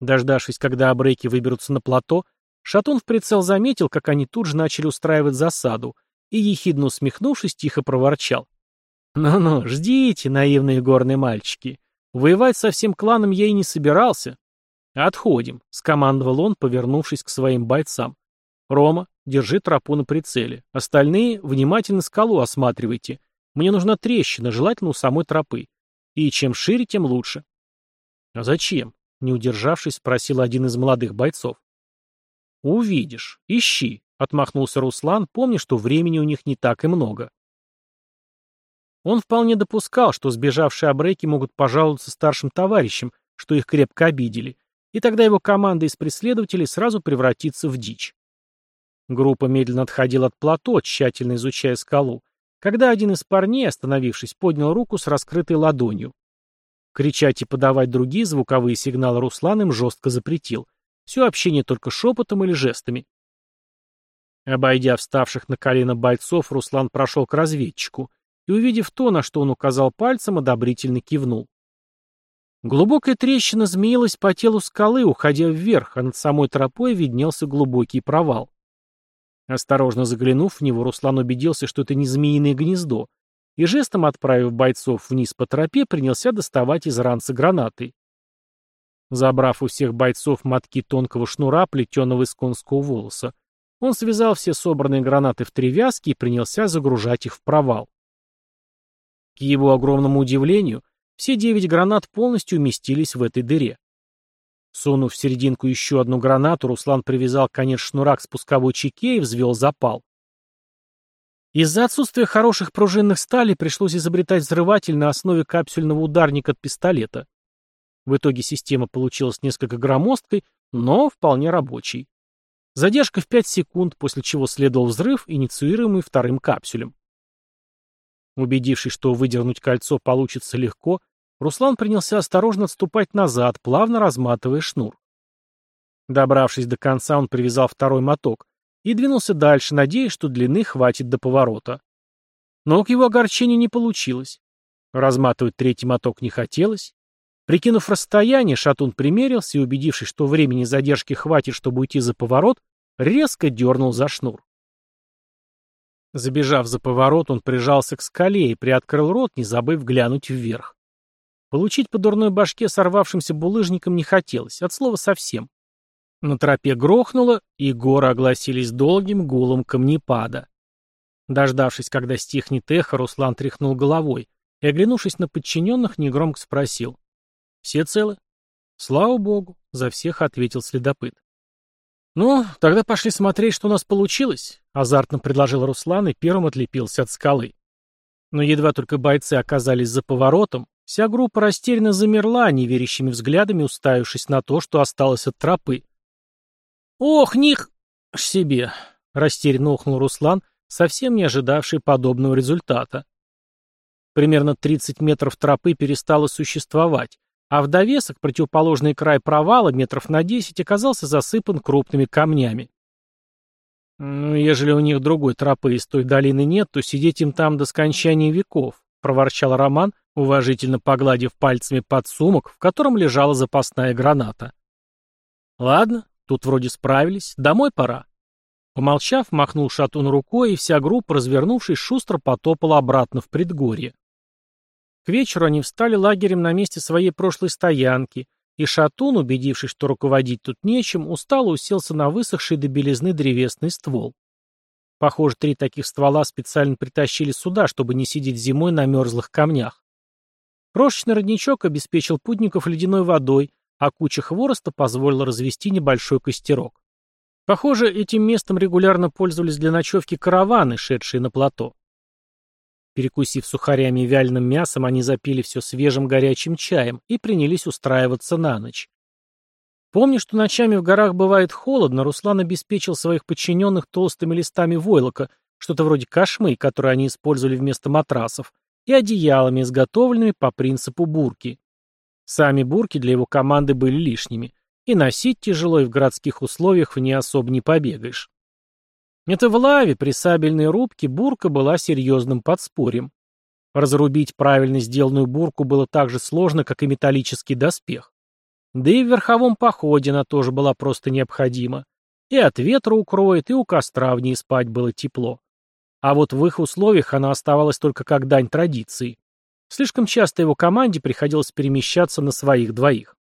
Дождавшись, когда абрейки выберутся на плато, Шатун в прицел заметил, как они тут же начали устраивать засаду, и, ехидно усмехнувшись, тихо проворчал. Ну-ну, ждите, наивные горные мальчики. Воевать со всем кланом я и не собирался. Отходим, скомандовал он, повернувшись к своим бойцам. Рома, держи тропу на прицеле. Остальные внимательно скалу осматривайте. Мне нужна трещина, желательно у самой тропы. И чем шире, тем лучше. А зачем? Не удержавшись, спросил один из молодых бойцов. «Увидишь. Ищи», — отмахнулся Руслан, помня, что времени у них не так и много. Он вполне допускал, что сбежавшие абреки могут пожаловаться старшим товарищам, что их крепко обидели, и тогда его команда из преследователей сразу превратится в дичь. Группа медленно отходила от плато, тщательно изучая скалу, когда один из парней, остановившись, поднял руку с раскрытой ладонью. Кричать и подавать другие звуковые сигналы Руслан им жестко запретил. Все общение только шепотом или жестами. Обойдя вставших на колено бойцов, Руслан прошел к разведчику, и, увидев то, на что он указал пальцем, одобрительно кивнул. Глубокая трещина змеилась по телу скалы, уходя вверх, а над самой тропой виднелся глубокий провал. Осторожно заглянув в него, Руслан убедился, что это не змеиное гнездо, и жестом отправив бойцов вниз по тропе, принялся доставать из ранца гранаты. Забрав у всех бойцов мотки тонкого шнура, плетенного из конского волоса, он связал все собранные гранаты в три вязки и принялся загружать их в провал. К его огромному удивлению, все девять гранат полностью уместились в этой дыре. Сунув в серединку еще одну гранату, Руслан привязал конец шнура к спусковой чеке и взвел запал. Из-за отсутствия хороших пружинных сталей пришлось изобретать взрыватель на основе капсюльного ударника от пистолета. В итоге система получилась несколько громоздкой, но вполне рабочей. Задержка в 5 секунд, после чего следовал взрыв, инициируемый вторым капсюлем. Убедившись, что выдернуть кольцо получится легко, Руслан принялся осторожно отступать назад, плавно разматывая шнур. Добравшись до конца, он привязал второй моток и двинулся дальше, надеясь, что длины хватит до поворота. Но к его огорчению не получилось. Разматывать третий моток не хотелось. Прикинув расстояние, шатун примерился и, убедившись, что времени задержки хватит, чтобы уйти за поворот, резко дернул за шнур. Забежав за поворот, он прижался к скале и приоткрыл рот, не забыв глянуть вверх. Получить по дурной башке сорвавшимся булыжником не хотелось, от слова совсем. На тропе грохнуло, и горы огласились долгим гулом камнепада. Дождавшись, когда стихнет эхо, Руслан тряхнул головой и, оглянувшись на подчиненных, негромко спросил. «Все целы?» «Слава богу!» — за всех ответил следопыт. «Ну, тогда пошли смотреть, что у нас получилось», — азартно предложил Руслан и первым отлепился от скалы. Но едва только бойцы оказались за поворотом, вся группа растерянно замерла, неверящими взглядами уставившись на то, что осталось от тропы. «Ох, них!» «Ж себе!» — растерянно охнул Руслан, совсем не ожидавший подобного результата. Примерно 30 метров тропы перестало существовать, а в довесок противоположный край провала метров на десять оказался засыпан крупными камнями. «Ну, ежели у них другой тропы из той долины нет, то сидеть им там до скончания веков», — проворчал Роман, уважительно погладив пальцами под сумок, в котором лежала запасная граната. «Ладно, тут вроде справились, домой пора». Помолчав, махнул шатун рукой, и вся группа, развернувшись, шустро потопала обратно в предгорье. К вечеру они встали лагерем на месте своей прошлой стоянки, и Шатун, убедившись, что руководить тут нечем, устало уселся на высохший до белизны древесный ствол. Похоже, три таких ствола специально притащили сюда, чтобы не сидеть зимой на мерзлых камнях. Крошечный родничок обеспечил путников ледяной водой, а куча хвороста позволила развести небольшой костерок. Похоже, этим местом регулярно пользовались для ночевки караваны, шедшие на плато. Перекусив сухарями и вяленым мясом, они запили все свежим горячим чаем и принялись устраиваться на ночь. Помню, что ночами в горах бывает холодно, Руслан обеспечил своих подчиненных толстыми листами войлока, что-то вроде кошмы, которые они использовали вместо матрасов, и одеялами, изготовленными по принципу бурки. Сами бурки для его команды были лишними, и носить тяжело, и в городских условиях в ней особо не побегаешь. Метавлаве при сабельной рубке бурка была серьезным подспорьем. Разрубить правильно сделанную бурку было так же сложно, как и металлический доспех. Да и в верховом походе она тоже была просто необходима. И от ветра укроет, и у костра в ней спать было тепло. А вот в их условиях она оставалась только как дань традиции. Слишком часто его команде приходилось перемещаться на своих двоих.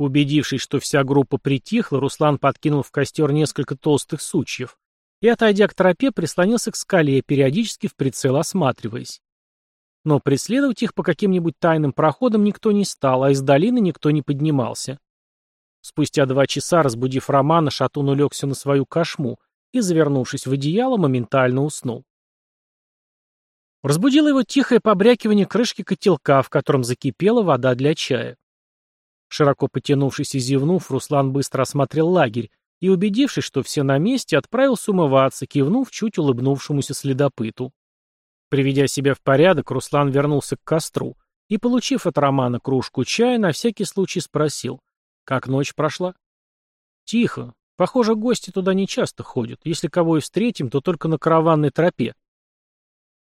Убедившись, что вся группа притихла, Руслан подкинул в костер несколько толстых сучьев и, отойдя к тропе, прислонился к скале, периодически в прицел осматриваясь. Но преследовать их по каким-нибудь тайным проходам никто не стал, а из долины никто не поднимался. Спустя два часа, разбудив Романа, Шатун улегся на свою кошму и, завернувшись в одеяло, моментально уснул. Разбудило его тихое побрякивание крышки котелка, в котором закипела вода для чая. Широко потянувшись и зевнув, Руслан быстро осмотрел лагерь и, убедившись, что все на месте, отправился умываться, кивнув чуть улыбнувшемуся следопыту. Приведя себя в порядок, Руслан вернулся к костру и, получив от Романа кружку чая, на всякий случай спросил, как ночь прошла. «Тихо. Похоже, гости туда не часто ходят. Если кого и встретим, то только на караванной тропе».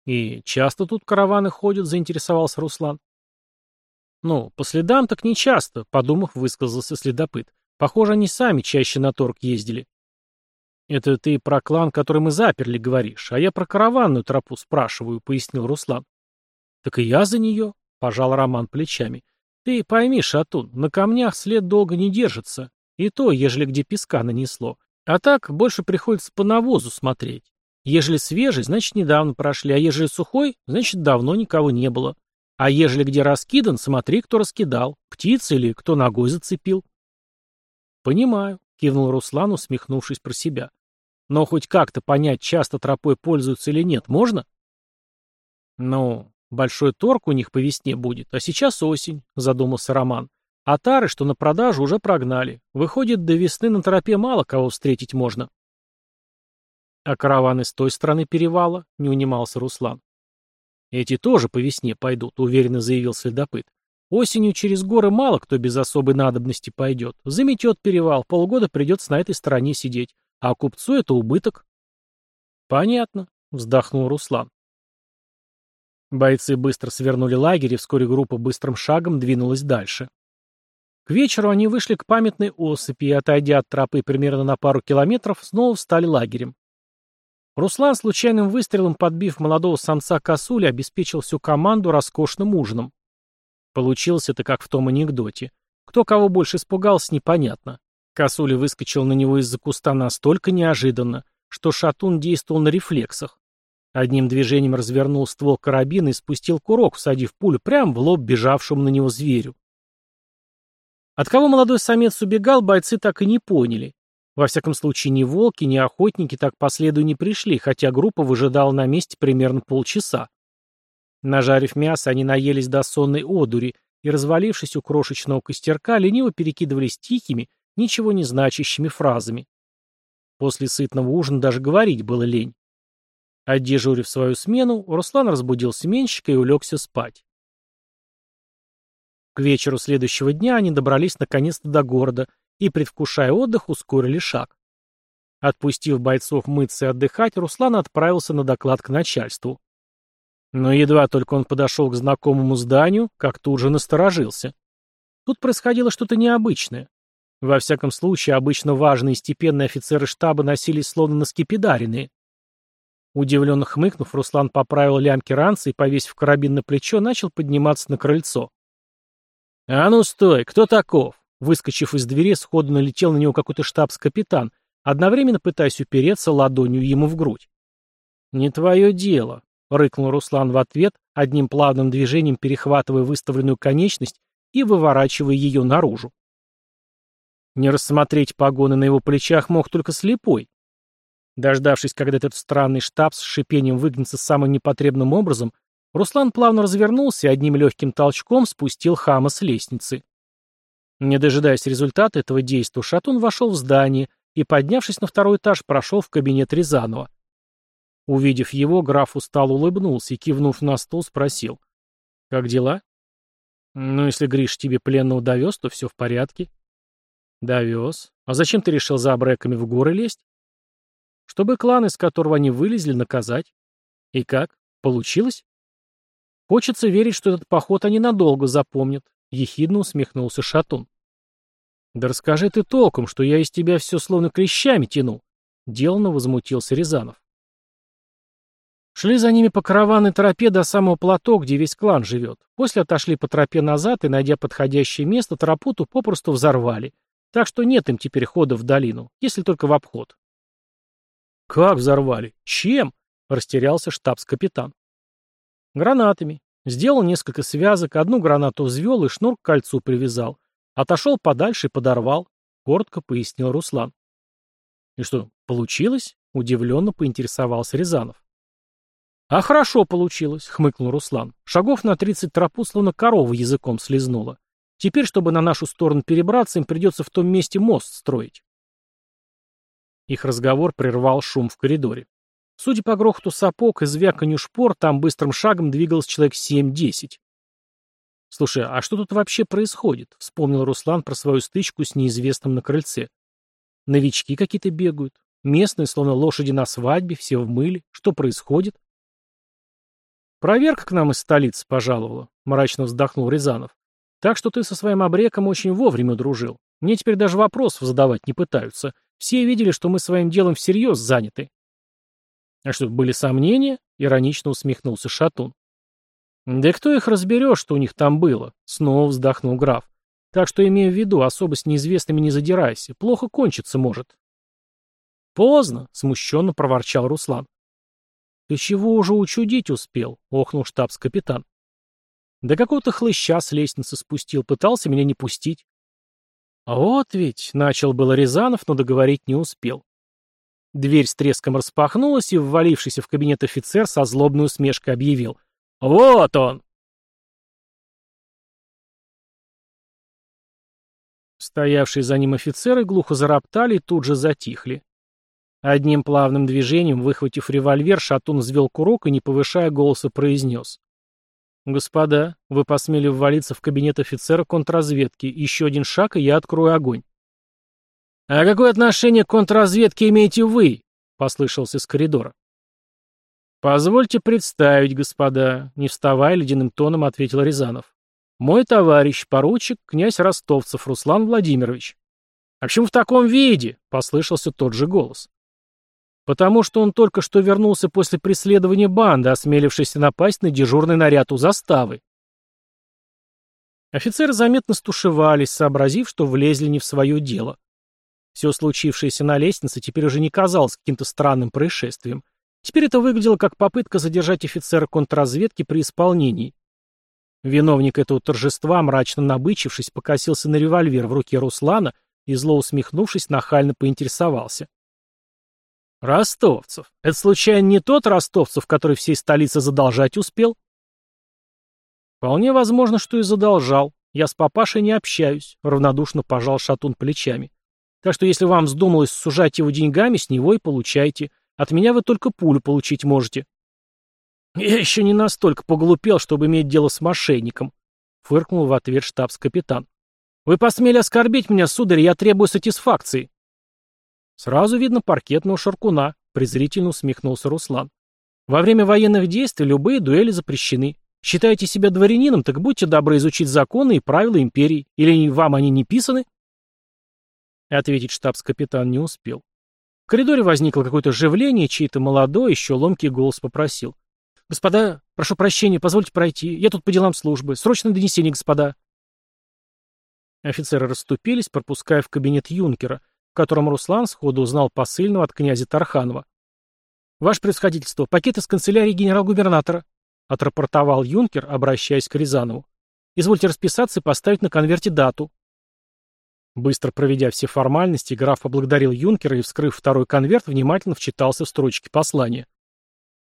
«И часто тут караваны ходят?» — заинтересовался Руслан. «Ну, по следам так не часто», — подумав, высказался следопыт. «Похоже, они сами чаще на торг ездили». «Это ты про клан, который мы заперли, говоришь, а я про караванную тропу спрашиваю», — пояснил Руслан. «Так и я за нее», — пожал Роман плечами. «Ты пойми, Шатун, на камнях след долго не держится, и то, ежели где песка нанесло. А так больше приходится по навозу смотреть. Ежели свежий, значит, недавно прошли, а ежели сухой, значит, давно никого не было. А ежели где раскидан, смотри, кто раскидал, птицы или кто ногой зацепил. Понимаю, кивнул Руслан, усмехнувшись про себя. Но хоть как-то понять, часто тропой пользуются или нет, можно? Ну, большой торг у них по весне будет, а сейчас осень, задумался Роман. А тары, что на продажу, уже прогнали. Выходит, до весны на тропе мало кого встретить можно. А караваны с той стороны перевала, не унимался Руслан. «Эти тоже по весне пойдут», — уверенно заявил следопыт. «Осенью через горы мало кто без особой надобности пойдет. Заметет перевал, полгода придется на этой стороне сидеть. А купцу это убыток». «Понятно», — вздохнул Руслан. Бойцы быстро свернули лагерь, и вскоре группа быстрым шагом двинулась дальше. К вечеру они вышли к памятной осыпи и, отойдя от тропы примерно на пару километров, снова встали лагерем. Руслан случайным выстрелом, подбив молодого самца косули, обеспечил всю команду роскошным ужином. Получилось это как в том анекдоте. Кто кого больше испугался, непонятно. Косуля выскочил на него из-за куста настолько неожиданно, что шатун действовал на рефлексах. Одним движением развернул ствол карабина и спустил курок, всадив пулю прямо в лоб бежавшему на него зверю. От кого молодой самец убегал, бойцы так и не поняли. Во всяком случае, ни волки, ни охотники так по следу не пришли, хотя группа выжидала на месте примерно полчаса. Нажарив мясо, они наелись до сонной одури и, развалившись у крошечного костерка, лениво перекидывались тихими, ничего не значащими фразами. После сытного ужина даже говорить было лень. Отдежурив свою смену, Руслан разбудил сменщика и улегся спать. К вечеру следующего дня они добрались наконец-то до города – и, предвкушая отдых, ускорили шаг. Отпустив бойцов мыться и отдыхать, Руслан отправился на доклад к начальству. Но едва только он подошел к знакомому зданию, как тут же насторожился. Тут происходило что-то необычное. Во всяком случае, обычно важные и степенные офицеры штаба носились словно наскепидаренные. Удивленно хмыкнув, Руслан поправил лямки ранца и, повесив карабин на плечо, начал подниматься на крыльцо. «А ну стой! Кто таков?» Выскочив из двери, сходу налетел на него какой-то штабс-капитан, одновременно пытаясь упереться ладонью ему в грудь. «Не твое дело», — рыкнул Руслан в ответ, одним плавным движением перехватывая выставленную конечность и выворачивая ее наружу. Не рассмотреть погоны на его плечах мог только слепой. Дождавшись, когда этот странный штаб с шипением выгнется самым непотребным образом, Руслан плавно развернулся и одним легким толчком спустил хама с лестницы. Не дожидаясь результата этого действия, Шатун вошел в здание и, поднявшись на второй этаж, прошел в кабинет Рязанова. Увидев его, граф устал улыбнулся и, кивнув на стол, спросил. «Как дела?» «Ну, если Гриш тебе пленного довез, то все в порядке». «Довез. А зачем ты решил за обреками в горы лезть?» «Чтобы клан, из которого они вылезли, наказать». «И как? Получилось?» «Хочется верить, что этот поход они надолго запомнят. — ехидно усмехнулся Шатун. «Да расскажи ты толком, что я из тебя все словно клещами тяну!» — деланно возмутился Рязанов. Шли за ними по караванной тропе до самого плато, где весь клан живет. После отошли по тропе назад и, найдя подходящее место, тропуту попросту взорвали. Так что нет им теперь хода в долину, если только в обход. «Как взорвали? Чем?» — растерялся штабс-капитан. «Гранатами. Сделал несколько связок, одну гранату взвел и шнур к кольцу привязал. Отошел подальше и подорвал, — коротко пояснил Руслан. «И что, получилось?» — удивленно поинтересовался Рязанов. «А хорошо получилось», — хмыкнул Руслан. «Шагов на тридцать тропу словно корова языком слезнула. Теперь, чтобы на нашу сторону перебраться, им придется в том месте мост строить». Их разговор прервал шум в коридоре. Судя по грохоту сапог и звяканью шпор, там быстрым шагом двигалось человек 7-10. «Слушай, а что тут вообще происходит?» — вспомнил Руслан про свою стычку с неизвестным на крыльце. «Новички какие-то бегают. Местные, словно лошади на свадьбе, все в мыле. Что происходит?» «Проверка к нам из столицы пожаловала», — мрачно вздохнул Рязанов. «Так что ты со своим обреком очень вовремя дружил. Мне теперь даже вопросов задавать не пытаются. Все видели, что мы своим делом всерьез заняты. «А что, были сомнения?» — иронично усмехнулся Шатун. «Да кто их разберет, что у них там было?» — снова вздохнул граф. «Так что, имея в виду, особо с неизвестными не задирайся. Плохо кончится может». «Поздно!» — смущенно проворчал Руслан. «Ты чего уже учудить успел?» — охнул штабс-капитан. «Да какого-то хлыща с лестницы спустил, пытался меня не пустить». А «Вот ведь!» — начал было Рязанов, но договорить не успел. Дверь с треском распахнулась, и ввалившийся в кабинет офицер со злобной усмешкой объявил. «Вот он!» Стоявшие за ним офицеры глухо зароптали и тут же затихли. Одним плавным движением, выхватив револьвер, Шатун взвел курок и, не повышая голоса, произнес. «Господа, вы посмели ввалиться в кабинет офицера контрразведки. Еще один шаг, и я открою огонь». «А какое отношение к контрразведке имеете вы?» — послышался из коридора. «Позвольте представить, господа», — не вставая ледяным тоном ответил Рязанов. «Мой товарищ, поручик, князь Ростовцев Руслан Владимирович». «А почему в таком виде?» — послышался тот же голос. «Потому что он только что вернулся после преследования банды, осмелившейся напасть на дежурный наряд у заставы». Офицеры заметно стушевались, сообразив, что влезли не в свое дело. Все случившееся на лестнице теперь уже не казалось каким-то странным происшествием. Теперь это выглядело как попытка задержать офицера контрразведки при исполнении. Виновник этого торжества, мрачно набычившись, покосился на револьвер в руке Руслана и, зло усмехнувшись, нахально поинтересовался. «Ростовцев, это случайно не тот Ростовцев, который всей столице задолжать успел?» «Вполне возможно, что и задолжал. Я с папашей не общаюсь», — равнодушно пожал Шатун плечами. Так что если вам вздумалось сужать его деньгами, с него и получайте. От меня вы только пулю получить можете». «Я еще не настолько поглупел, чтобы иметь дело с мошенником», — фыркнул в ответ штабс-капитан. «Вы посмели оскорбить меня, сударь, я требую сатисфакции». Сразу видно паркетного шаркуна, презрительно усмехнулся Руслан. Во время военных действий любые дуэли запрещены. Считаете себя дворянином, так будьте добры изучить законы и правила империи, или вам они не писаны? Ответить штабс-капитан не успел. В коридоре возникло какое-то оживление, чей-то молодой, еще ломкий голос попросил. «Господа, прошу прощения, позвольте пройти. Я тут по делам службы. Срочное донесение, господа». Офицеры расступились, пропуская в кабинет юнкера, в котором Руслан сходу узнал посыльного от князя Тарханова. «Ваше превосходительство, пакет из канцелярии генерал-губернатора», отрапортовал юнкер, обращаясь к Рязанову. «Извольте расписаться и поставить на конверте дату». Быстро проведя все формальности, граф поблагодарил юнкера и, вскрыв второй конверт, внимательно вчитался в строчки послания.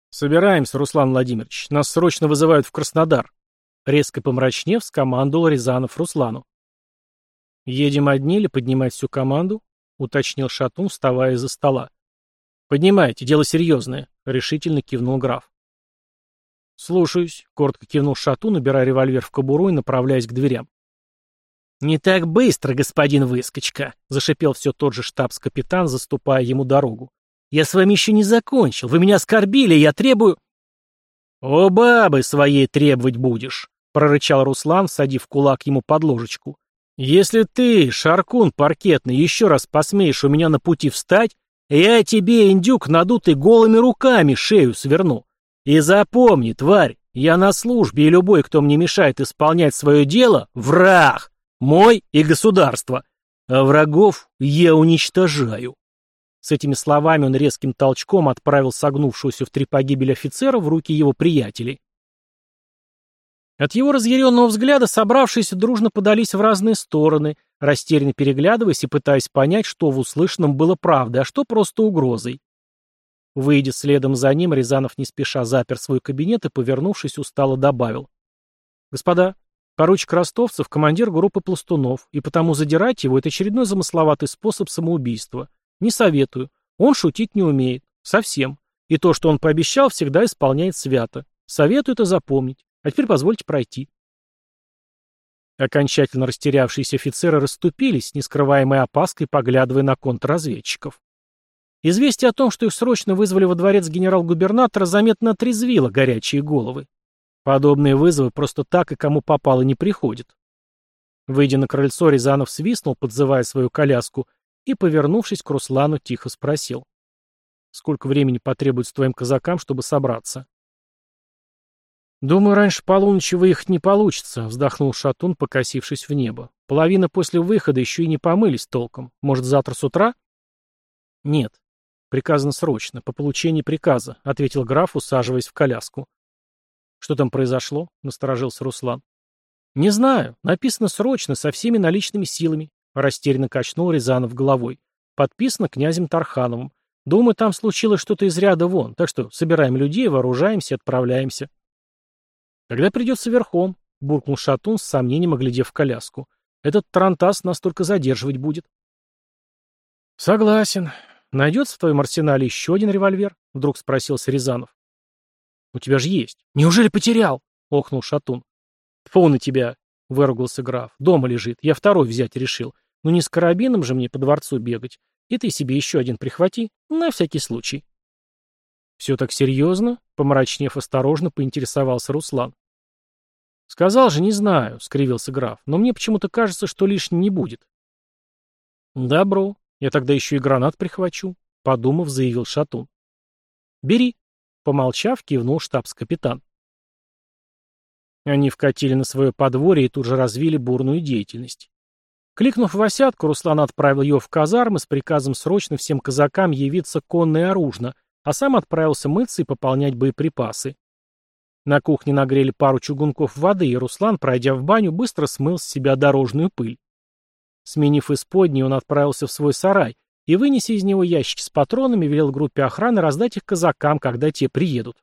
«Собираемся, Руслан Владимирович. Нас срочно вызывают в Краснодар». Резко помрачнев, скомандовал Рязанов Руслану. «Едем одни или поднимать всю команду?» — уточнил Шатун, вставая из-за стола. «Поднимайте, дело серьезное», — решительно кивнул граф. «Слушаюсь», — коротко кивнул Шатун, убирая револьвер в кобуру и направляясь к дверям. «Не так быстро, господин выскочка!» — зашипел все тот же штабс-капитан, заступая ему дорогу. «Я с вами еще не закончил. Вы меня оскорбили, я требую...» «О, бабы своей требовать будешь!» — прорычал Руслан, садив кулак ему под ложечку. «Если ты, шаркун паркетный, еще раз посмеешь у меня на пути встать, я тебе, индюк, надутый голыми руками шею сверну. И запомни, тварь, я на службе, и любой, кто мне мешает исполнять свое дело, враг!» мой и государство. А врагов я уничтожаю». С этими словами он резким толчком отправил согнувшуюся в три погибель офицера в руки его приятелей. От его разъяренного взгляда собравшиеся дружно подались в разные стороны, растерянно переглядываясь и пытаясь понять, что в услышанном было правдой, а что просто угрозой. Выйдя следом за ним, Рязанов не спеша запер свой кабинет и, повернувшись, устало добавил. «Господа, Короче, Ростовцев – командир группы пластунов, и потому задирать его – это очередной замысловатый способ самоубийства. Не советую. Он шутить не умеет. Совсем. И то, что он пообещал, всегда исполняет свято. Советую это запомнить. А теперь позвольте пройти. Окончательно растерявшиеся офицеры расступились, не скрываемой опаской, поглядывая на контрразведчиков. Известие о том, что их срочно вызвали во дворец генерал-губернатора, заметно отрезвило горячие головы. Подобные вызовы просто так и кому попало не приходят. Выйдя на крыльцо, Рязанов свистнул, подзывая свою коляску, и, повернувшись к Руслану, тихо спросил. «Сколько времени потребуется твоим казакам, чтобы собраться?» «Думаю, раньше полуночи выехать не получится», — вздохнул Шатун, покосившись в небо. «Половина после выхода еще и не помылись толком. Может, завтра с утра?» «Нет. Приказано срочно, по получении приказа», — ответил граф, усаживаясь в коляску. «Что там произошло?» — насторожился Руслан. «Не знаю. Написано срочно, со всеми наличными силами», — растерянно качнул Рязанов головой. «Подписано князем Тархановым. Думаю, там случилось что-то из ряда вон, так что собираем людей, вооружаемся, отправляемся». «Когда придется верхом», — буркнул Шатун с сомнением, оглядев коляску. «Этот тарантас нас только задерживать будет». «Согласен. Найдется в твоем арсенале еще один револьвер?» — вдруг спросил Рязанов. У тебя же есть. Неужели потерял? Охнул Шатун. Тьфу на тебя, выругался граф. Дома лежит. Я второй взять решил. Ну не с карабином же мне по дворцу бегать. И ты себе еще один прихвати, на всякий случай. Все так серьезно? Помрачнев осторожно, поинтересовался Руслан. Сказал же, не знаю, скривился граф, но мне почему-то кажется, что лишним не будет. Добро, я тогда еще и гранат прихвачу, подумав, заявил Шатун. Бери, Помолчав, кивнул штабс-капитан. Они вкатили на свое подворье и тут же развили бурную деятельность. Кликнув «восятку», Руслан отправил ее в казармы с приказом срочно всем казакам явиться конно и оружно, а сам отправился мыться и пополнять боеприпасы. На кухне нагрели пару чугунков воды, и Руслан, пройдя в баню, быстро смыл с себя дорожную пыль. Сменив исподние, он отправился в свой сарай, и вынеси из него ящики с патронами, велел группе охраны раздать их казакам, когда те приедут.